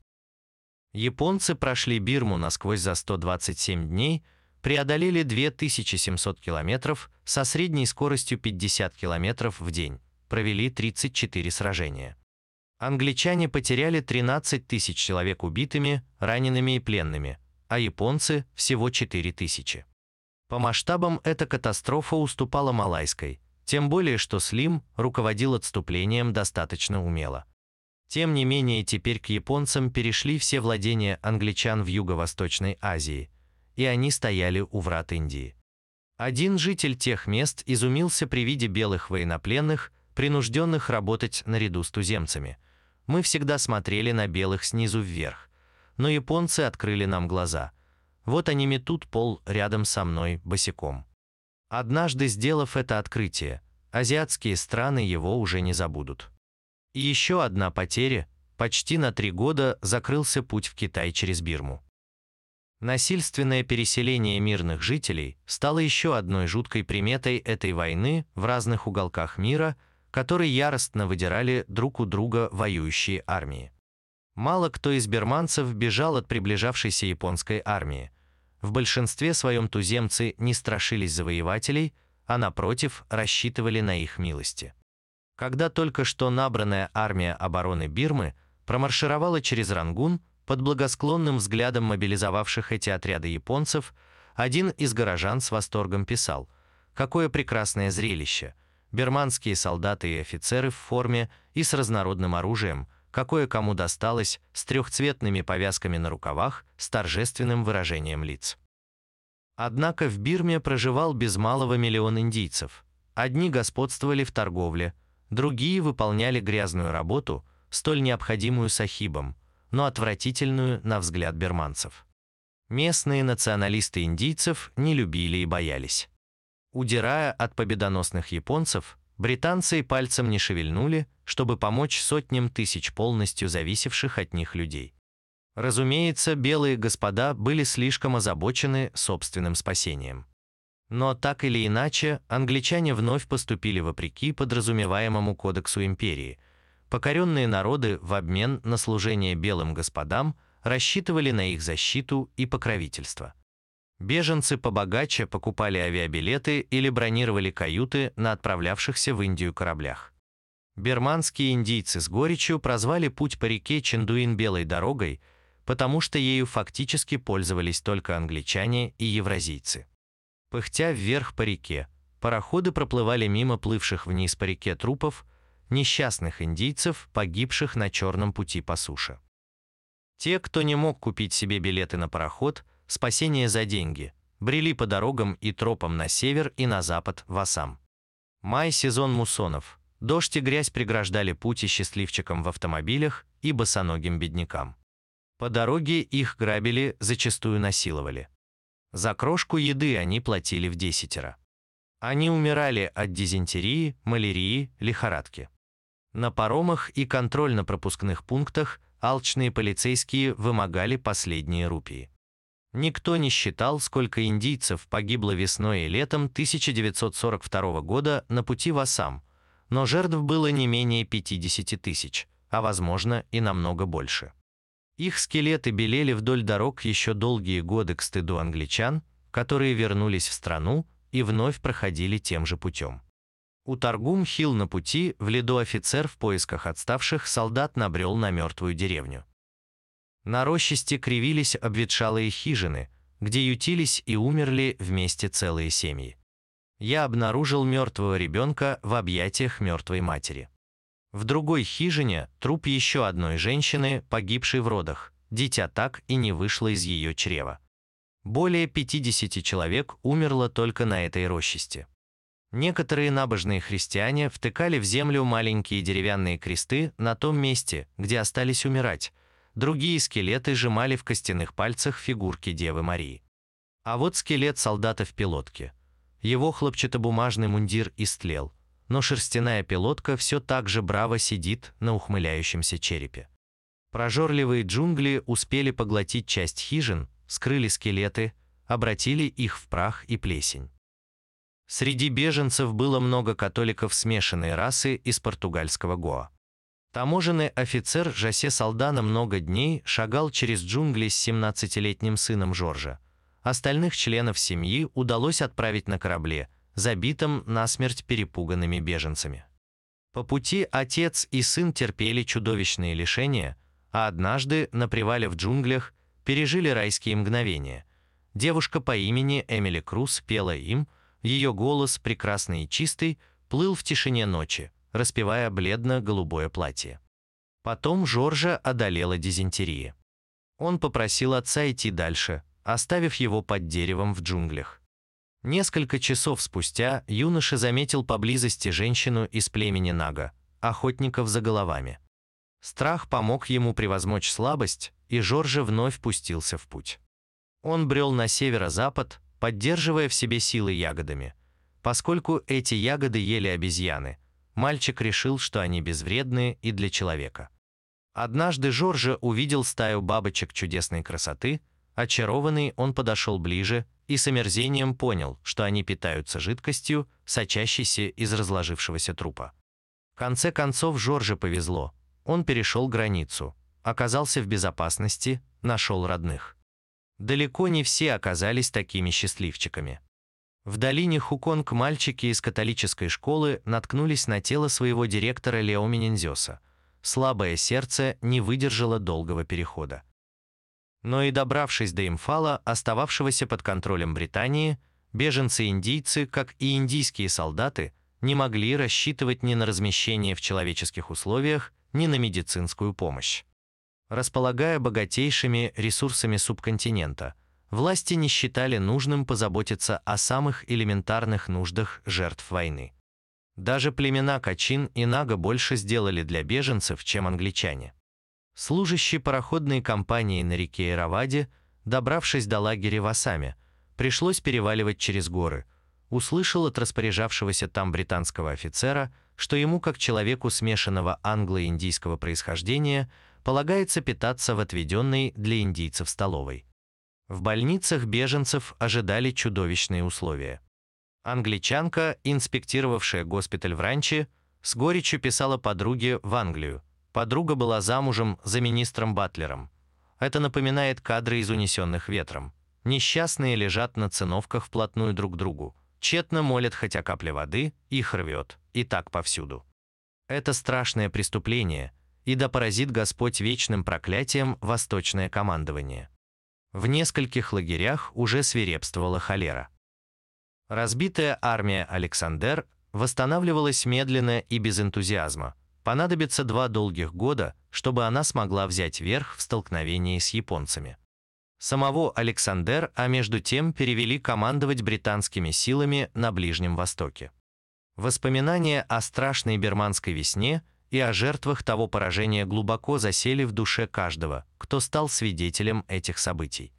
A: Японцы прошли Бирму насквозь за 127 дней, преодолели 2700 километров со средней скоростью 50 километров в день, провели 34 сражения. Англичане потеряли 13 тысяч человек убитыми, ранеными и пленными, а японцы – всего 4 тысячи. По масштабам эта катастрофа уступала Малайской, тем более что Слим руководил отступлением достаточно умело. Тем не менее, теперь к японцам перешли все владения англичан в Юго-Восточной Азии, и они стояли у врат Индии. Один житель тех мест изумился при виде белых военнопленных, принужденных работать наряду с туземцами. Мы всегда смотрели на белых снизу вверх, но японцы открыли нам глаза. Вот они метут пол рядом со мной босиком. Однажды сделав это открытие, азиатские страны его уже не забудут. И еще одна потеря – почти на три года закрылся путь в Китай через Бирму. Насильственное переселение мирных жителей стало еще одной жуткой приметой этой войны в разных уголках мира, которые яростно выдирали друг у друга воюющие армии. Мало кто из берманцев бежал от приближавшейся японской армии. В большинстве своем туземцы не страшились завоевателей, а напротив рассчитывали на их милости. Когда только что набранная армия обороны Бирмы промаршировала через Рангун под благосклонным взглядом мобилизовавших эти отряды японцев, один из горожан с восторгом писал «Какое прекрасное зрелище! Бирманские солдаты и офицеры в форме и с разнородным оружием, какое кому досталось, с трехцветными повязками на рукавах, с торжественным выражением лиц». Однако в Бирме проживал без малого миллион индийцев. Одни господствовали в торговле – Другие выполняли грязную работу, столь необходимую сахибам, но отвратительную на взгляд берманцев. Местные националисты индийцев не любили и боялись. Удирая от победоносных японцев, британцы и пальцем не шевельнули, чтобы помочь сотням тысяч полностью зависевших от них людей. Разумеется, белые господа были слишком озабочены собственным спасением. Но так или иначе, англичане вновь поступили вопреки подразумеваемому кодексу империи. Покоренные народы в обмен на служение белым господам рассчитывали на их защиту и покровительство. Беженцы побогаче покупали авиабилеты или бронировали каюты на отправлявшихся в Индию кораблях. Берманские индийцы с горечью прозвали путь по реке Чендуин белой дорогой, потому что ею фактически пользовались только англичане и евразийцы. Пыхтя вверх по реке, пароходы проплывали мимо плывших вниз по реке трупов, несчастных индийцев, погибших на черном пути по суше. Те, кто не мог купить себе билеты на пароход, спасение за деньги, брели по дорогам и тропам на север и на запад в Ассам. Май – сезон муссонов. Дождь и грязь преграждали пути счастливчикам в автомобилях и босоногим беднякам. По дороге их грабили, зачастую насиловали. За крошку еды они платили в десятеро. Они умирали от дизентерии, малярии, лихорадки. На паромах и контрольно-пропускных пунктах алчные полицейские вымогали последние рупии. Никто не считал, сколько индийцев погибло весной и летом 1942 года на пути в Ассам, но жертв было не менее 50 тысяч, а возможно и намного больше. Их скелеты белели вдоль дорог еще долгие годы к стыду англичан, которые вернулись в страну и вновь проходили тем же путем. У Таргум-Хилл на пути в леду офицер в поисках отставших солдат набрел на мертвую деревню. На рощисте кривились обветшалые хижины, где ютились и умерли вместе целые семьи. Я обнаружил мертвого ребенка в объятиях мертвой матери. В другой хижине труп еще одной женщины, погибшей в родах. Дитя так и не вышло из ее чрева. Более 50 человек умерло только на этой рощисте. Некоторые набожные христиане втыкали в землю маленькие деревянные кресты на том месте, где остались умирать. Другие скелеты сжимали в костяных пальцах фигурки Девы Марии. А вот скелет солдата в пилотке. Его хлопчатобумажный мундир истлел – но шерстяная пилотка все так же браво сидит на ухмыляющемся черепе. Прожорливые джунгли успели поглотить часть хижин, скрыли скелеты, обратили их в прах и плесень. Среди беженцев было много католиков смешанной расы из португальского Гоа. Таможенный офицер Жасе Салдана много дней шагал через джунгли с 17-летним сыном Жоржа. Остальных членов семьи удалось отправить на корабле, забитым насмерть перепуганными беженцами. По пути отец и сын терпели чудовищные лишения, а однажды на привале в джунглях пережили райские мгновения. девушка по имени Эмили Круз пела им, ее голос, прекрасный и чистый, плыл в тишине ночи, распевая бледно-голубое платье. Потом Жоржа одолела дизентерия. Он попросил отца идти дальше, оставив его под деревом в джунглях. Несколько часов спустя юноша заметил поблизости женщину из племени Нага, охотников за головами. Страх помог ему превозмочь слабость, и Жоржа вновь пустился в путь. Он брел на северо-запад, поддерживая в себе силы ягодами. Поскольку эти ягоды ели обезьяны, мальчик решил, что они безвредные и для человека. Однажды Жоржа увидел стаю бабочек чудесной красоты, очарованный он подошел ближе и с омерзением понял, что они питаются жидкостью, сочащейся из разложившегося трупа. В конце концов Жорже повезло, он перешел границу, оказался в безопасности, нашел родных. Далеко не все оказались такими счастливчиками. В долине Хуконг мальчики из католической школы наткнулись на тело своего директора Лео. Слабое сердце не выдержало долгого перехода. Но и добравшись до Имфала, остававшегося под контролем Британии, беженцы-индийцы, как и индийские солдаты, не могли рассчитывать ни на размещение в человеческих условиях, ни на медицинскую помощь. Располагая богатейшими ресурсами субконтинента, власти не считали нужным позаботиться о самых элементарных нуждах жертв войны. Даже племена Качин и Нага больше сделали для беженцев, чем англичане. Служащий пароходной компании на реке Ираваде, добравшись до лагеря в Асаме, пришлось переваливать через горы, услышал от распоряжавшегося там британского офицера – что ему, как человеку смешанного англо-индийского происхождения, полагается питаться в отведенной для индийцев столовой. В больницах беженцев ожидали чудовищные условия. Англичанка, инспектировавшая госпиталь в Ранче, с горечью писала подруге в Англию. Подруга была замужем за министром Батлером. Это напоминает кадры из «Унесенных ветром». Несчастные лежат на циновках вплотную друг к другу тщетно молят хотя капля воды, их рвет, и так повсюду. Это страшное преступление, и да поразит Господь вечным проклятием восточное командование. В нескольких лагерях уже свирепствовала холера. Разбитая армия Александр восстанавливалась медленно и без энтузиазма. Понадобится два долгих года, чтобы она смогла взять верх в столкновении с японцами. Самого Александр, а между тем перевели командовать британскими силами на Ближнем Востоке. Воспоминания о страшной берманской весне и о жертвах того поражения глубоко засели в душе каждого, кто стал свидетелем этих событий.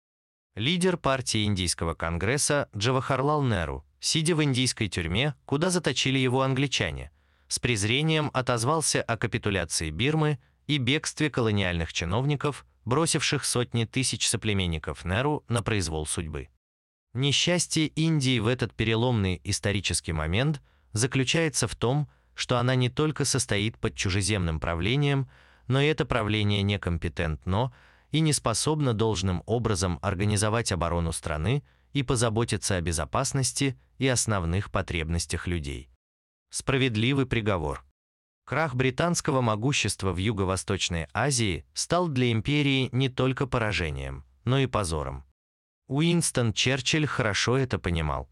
A: Лидер партии Индийского конгресса Джавахарлал Неру, сидя в индийской тюрьме, куда заточили его англичане, с презрением отозвался о капитуляции Бирмы и бегстве колониальных чиновников бросивших сотни тысяч соплеменников Неру на произвол судьбы. Несчастье Индии в этот переломный исторический момент заключается в том, что она не только состоит под чужеземным правлением, но и это правление некомпетентно и не способно должным образом организовать оборону страны и позаботиться о безопасности и основных потребностях людей. Справедливый приговор. Крах британского могущества в Юго-Восточной Азии стал для империи не только поражением, но и позором. Уинстон Черчилль хорошо это понимал.